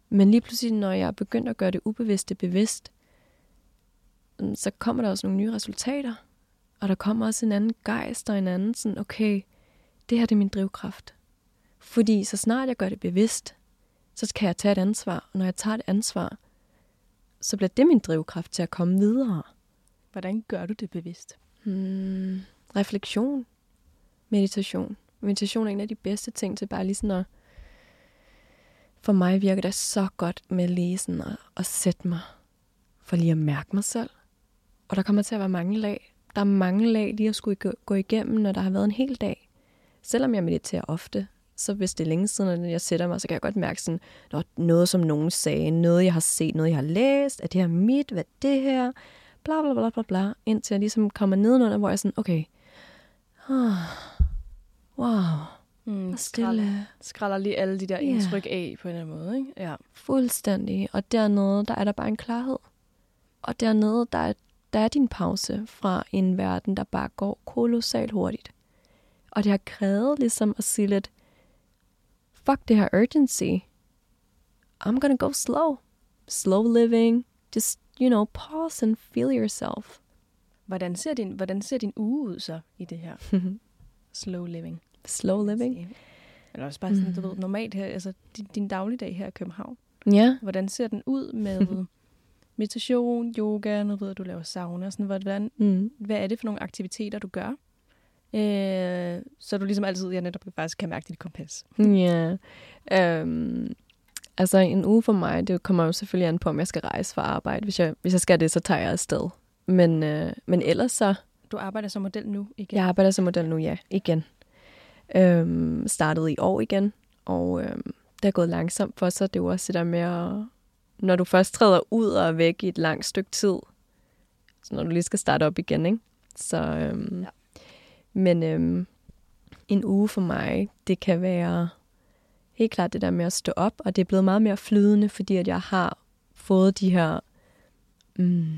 Men lige pludselig, når jeg begyndte at gøre det ubevidste bevidst, mm, så kommer der også nogle nye resultater. Og der kommer også en anden gejst og en anden sådan, okay, det her det er min drivkraft. Fordi så snart jeg gør det bevidst, så kan jeg tage et ansvar. Og når jeg tager et ansvar, så bliver det min drivkraft til at komme videre. Hvordan gør du det bevidst? Hmm, refleksion. Meditation. Meditation er en af de bedste ting til bare lige sådan at... For mig virker det så godt med sådan at, at sætte mig for lige at mærke mig selv. Og der kommer til at være mange lag. Der er mange lag lige at skulle gå igennem, når der har været en hel dag. Selvom jeg mediterer ofte, så hvis det er længe siden, at jeg sætter mig, så kan jeg godt mærke sådan, når noget, som nogen sagde, noget, jeg har set, noget, jeg har læst, er det her mit, hvad er det her, bla bla bla bla bla, indtil jeg ligesom kommer nedenunder, hvor jeg er sådan, okay, ah, wow, Mm, stille, Skralder lige alle de der Ja. indtryk af på en eller anden måde, ikke? Ja. fuldstændig, og dernede, der er der bare en klarhed, og dernede, der er der er din pause fra en verden, der bare går kolossalt hurtigt. Og det har krævet ligesom at sige lidt, fuck det her urgency. I'm gonna go slow. Slow living. Just, you know, pause and feel yourself. Hvordan ser din, hvordan ser din uge ud så i det her slow living? slow living? Eller også bare sådan, mm. du ved, normalt her, altså din, din dagligdag her i København. Ja. Hvordan ser den ud med meditation, yoga, nu ved du laver sauna, sådan, hvordan, Mm. hvad er det for nogle aktiviteter, du gør? Øh, så du ligesom altid, jeg netop faktisk kan mærke dit kompas. Ja. Øhm, altså en uge for mig, det kommer jo selvfølgelig an på, om jeg skal rejse for arbejde. Hvis jeg, hvis jeg skal det, så tager jeg afsted. Men, øh, men ellers så, Du arbejder som model nu igen. jeg arbejder som model nu, ja, igen. Øhm, startede i år igen, og øhm, det er gået langsomt for sig. Det er jo også det der med at, når du først træder ud og væk i et langt stykke tid, så når du lige skal starte op igen, ikke? Så, øhm, Ja. Men øhm, en uge for mig, det kan være helt klart det der med at stå op, og det er blevet meget mere flydende, fordi at jeg har fået de her... Mm,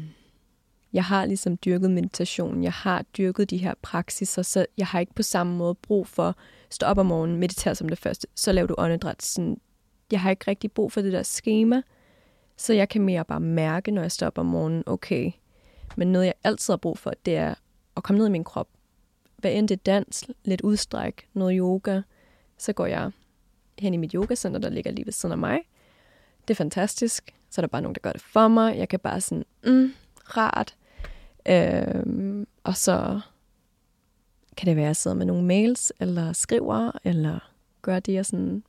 jeg har ligesom dyrket meditation, jeg har dyrket de her praksiser, så jeg har ikke på samme måde brug for at stå op om morgenen, meditere som det første, så laver du åndedræt. Sådan, jeg har ikke rigtig brug for det der schema, så jeg kan mere bare mærke, når jeg står op om morgenen, okay. Men noget, jeg altid har brug for, det er at komme ned i min krop. Hvad end det er dans, lidt udstræk, noget yoga, så går jeg hen i mit yogacenter, der ligger lige ved siden af mig. Det er fantastisk. Så er der bare nogen, der gør det for mig. Jeg kan bare sådan, mm, rart. Øhm, og så kan det være, at jeg sidder med nogle mails, eller skriver, eller gør det, jeg sådan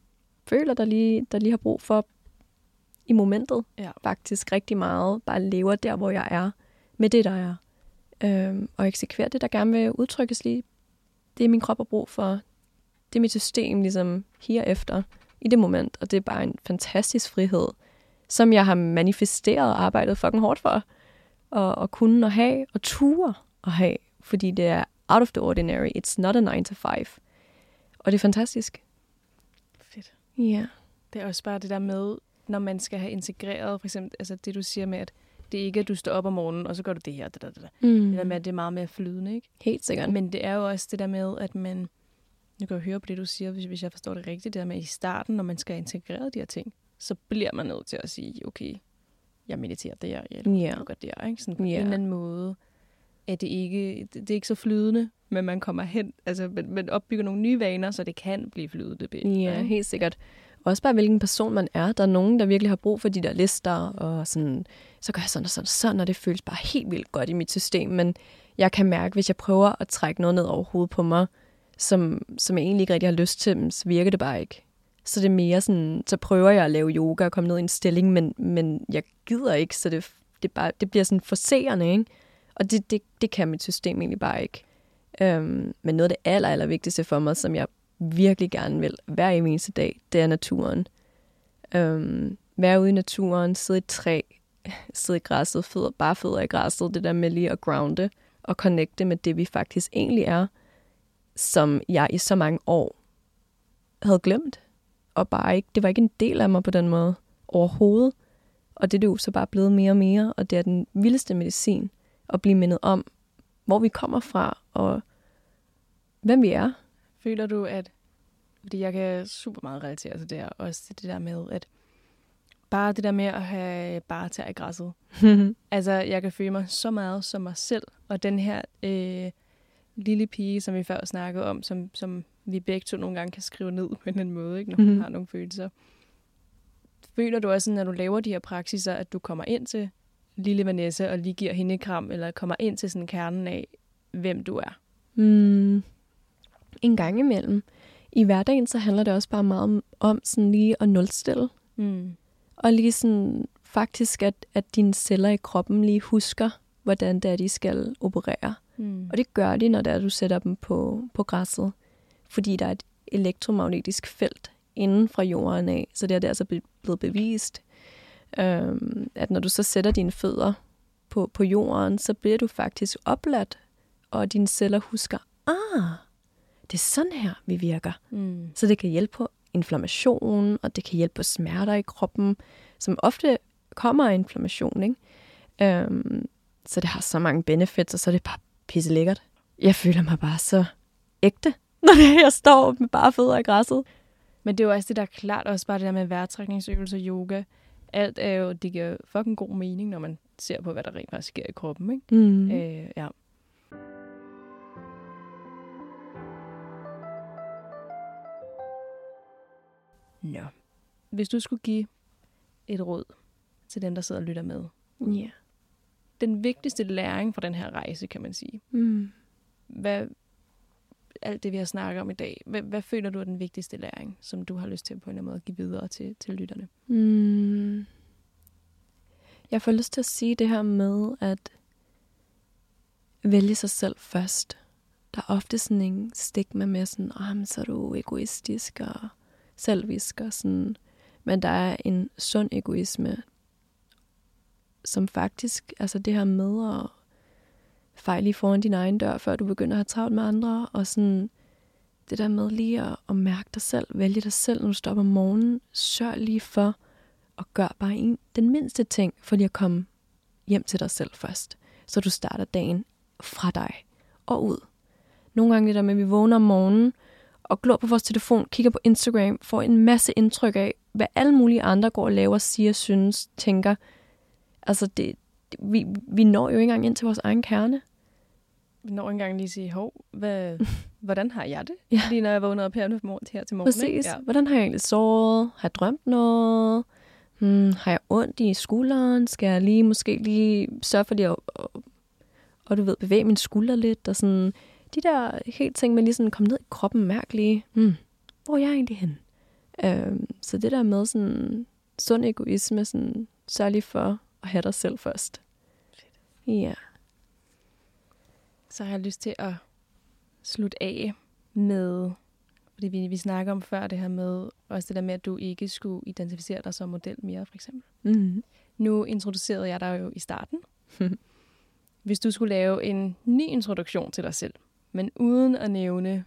føler, der lige, der lige har brug for i momentet. Ja. Faktisk rigtig meget. Bare lever der, hvor jeg er, med det, der er. Øhm, og eksekverer det, der gerne vil udtrykkes lige. Det er min krop har brug for. Det er mit system, ligesom herefter i det moment. Og det er bare en fantastisk frihed, som jeg har manifesteret og arbejdet fucking hårdt for. Og, og kunne og have, og ture at have. Fordi det er out of the ordinary. It's not a 9 to 5. Og det er fantastisk. Fedt. Ja. Yeah. Det er også bare det der med, når man skal have integreret, for eksempel altså det du siger med, at det ikke er, at du står op om morgenen, og så gør du det her, det der, det der. Mm. Det der med, at det er meget mere flydende, ikke? Helt sikkert. Men det er jo også det der med, at man, nu kan jeg høre på det, du siger, hvis, hvis jeg forstår det rigtigt, det der med i starten, når man skal integrere de her ting, så bliver man nødt til at sige, okay, jeg mediterer der, jeg Ja. yoga der, ikke? Sådan på Ja. en eller anden måde, at det ikke, det, det er ikke så flydende, men man kommer hen, altså man, man opbygger nogle nye vaner, så det kan blive flydende bagefter, Ja, ikke? helt sikkert. Også bare, hvilken person man er. Der er nogen, der virkelig har brug for de der lister, og sådan, så gør jeg sådan og sådan og sådan, og det føles bare helt vildt godt i mit system. Men jeg kan mærke, hvis jeg prøver at trække noget ned over hovedet på mig, som, som jeg egentlig ikke rigtig har lyst til, så virker det bare ikke. Så det er mere sådan, så prøver jeg at lave yoga og komme ned i en stilling, men, men jeg gider ikke, så det, det, bare, det bliver sådan forserende, ikke? Og det, det, det kan mit system egentlig bare ikke. Øhm, men noget af det aller, aller vigtigste for mig, som jeg virkelig gerne vil hver eneste dag, det er naturen. Øhm, være ude i naturen, sidde i et træ, sidde i græsset, fødder, bare fødder i græsset, det der med lige at grounde og connecte med det, vi faktisk egentlig er, som jeg i så mange år havde glemt. Og bare ikke, det var ikke en del af mig på den måde overhovedet. Og det er det jo så bare blevet mere og mere, og det er den vildeste medicin at blive mindet om, hvor vi kommer fra, og hvem vi er. Føler du, at... Fordi jeg kan super meget relatere til det her. Også til det der med, at bare det der med at have bare tær i græsset. Altså, jeg kan føle mig så meget som mig selv. Og den her øh, lille pige, som vi før snakkede om, som, som vi begge to nogle gange kan skrive ned på en eller anden måde, ikke, når hun Mhm. har nogle følelser. Føler du også, når du laver de her praksiser, at du kommer ind til lille Vanessa og lige giver hende kram, eller kommer ind til sådan kernen af, hvem du er? Mm, en gang imellem. I hverdagen så handler det også bare meget om, om sådan lige at nulstille. Mm. Og lige sådan faktisk, at, at dine celler i kroppen lige husker, hvordan det er, de skal operere. Mm. Og det gør de, når det er, du sætter dem på, på græsset. Fordi der er et elektromagnetisk felt inden fra jorden af. Så det er det altså blevet bevist, øhm, at når du så sætter dine fødder på, på jorden, så bliver du faktisk opladt, og dine celler husker, ah, det er sådan her, vi virker. Mm. Så det kan hjælpe på inflammation, og det kan hjælpe på smerter i kroppen, som ofte kommer af inflammation. Ikke? Øhm, så det har så mange benefits, og så er det bare pisse lækkert. Jeg føler mig bare så ægte, når jeg står med bare fødder i græsset. Men det er jo også det, der er klart, også bare det der med vejrtrækningsøvelser, yoga. Alt er jo, det giver fucking god mening, når man ser på, hvad der rent faktisk sker i kroppen, ikke? Mm. Øh, ja. Nå. Hvis du skulle give et råd til dem, der sidder og lytter med. Ja. Den vigtigste læring fra den her rejse, kan man sige. Mm. Hvad, alt det, vi har snakket om i dag, hvad, hvad føler du er den vigtigste læring, som du har lyst til på en eller anden måde at give videre til, til lytterne? Mm. Jeg får lyst til at sige det her med at vælge sig selv først. Der er ofte sådan en stigma med sådan, oh, så er du egoistisk og selvisk og sådan. Men der er en sund egoisme, som faktisk, altså det her med at fejle lige foran din egen dør, før du begynder at have travlt med andre, og sådan det der med lige at, at mærke dig selv, vælge dig selv, når du står op om morgenen, sørg lige for at gøre bare en, den mindste ting, for lige at komme hjem til dig selv først, så du starter dagen fra dig og ud. Nogle gange det der med, at vi vågner om morgenen, og glor på vores telefon, kigger på Instagram, får en masse indtryk af, hvad alle mulige andre går og laver, siger, synes, tænker. Altså, det, vi, vi når jo ikke engang ind til vores egen kerne. Vi når ikke engang lige at sige, hov, hvad, hvordan har jeg det? Ja. Lige når jeg vågnede op her, her til morgen. Præcis. Ikke? Ja. Hvordan har jeg egentlig sovet? Har jeg drømt noget? Hmm, har jeg ondt i skulderen? Skal jeg lige måske lige sørge for lige at, og, og du ved, bevæge min skulder lidt? Og sådan, de der helt ting med lige sådan komme ned i kroppen, mærke lige, hmm, hvor er jeg egentlig hen? Øhm, så det der med sådan sund egoisme, sådan, sørg lige for at have dig selv først. Ja. Så har jeg lyst til at slutte af med, fordi vi, vi snakker om før det her med, også det der med, at du ikke skulle identificere dig som model mere, for eksempel. Mm. Nu introducerede jeg dig jo i starten. Hvis du skulle lave en ny introduktion til dig selv, men uden at nævne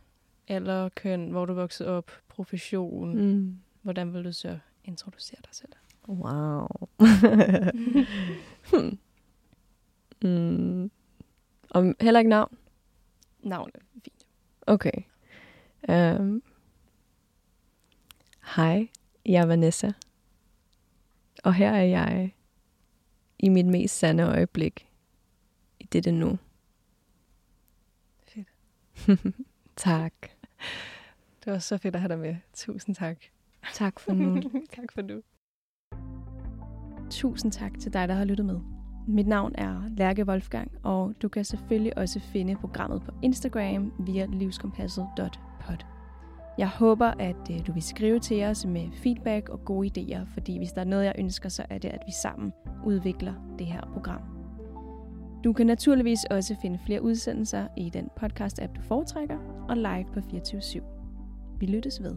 alder, køn, hvor du voksede op, profession, Mm. hvordan vil du så introducere dig selv? Wow. hmm. mm. Og heller ikke navn? Navnet, fint. Okay. Um. Hej, jeg er Vanessa. Og her er jeg i mit mest sande øjeblik i dette nu. Tak. Det var så fedt at have dig med. Tusind tak. Tak for nu. tak for nu. Tusind tak til dig, der har lyttet med. Mit navn er Lærke Wolfgang, og du kan selvfølgelig også finde programmet på Instagram via livskompasset.pod. Jeg håber, at øh, du vil skrive til os med feedback og gode idéer, fordi hvis der er noget, jeg ønsker, så er det, at vi sammen udvikler det her program. Du kan naturligvis også finde flere udsendelser i den podcast-app, du foretrækker, og live på 24 /7. Vi lyttes ved.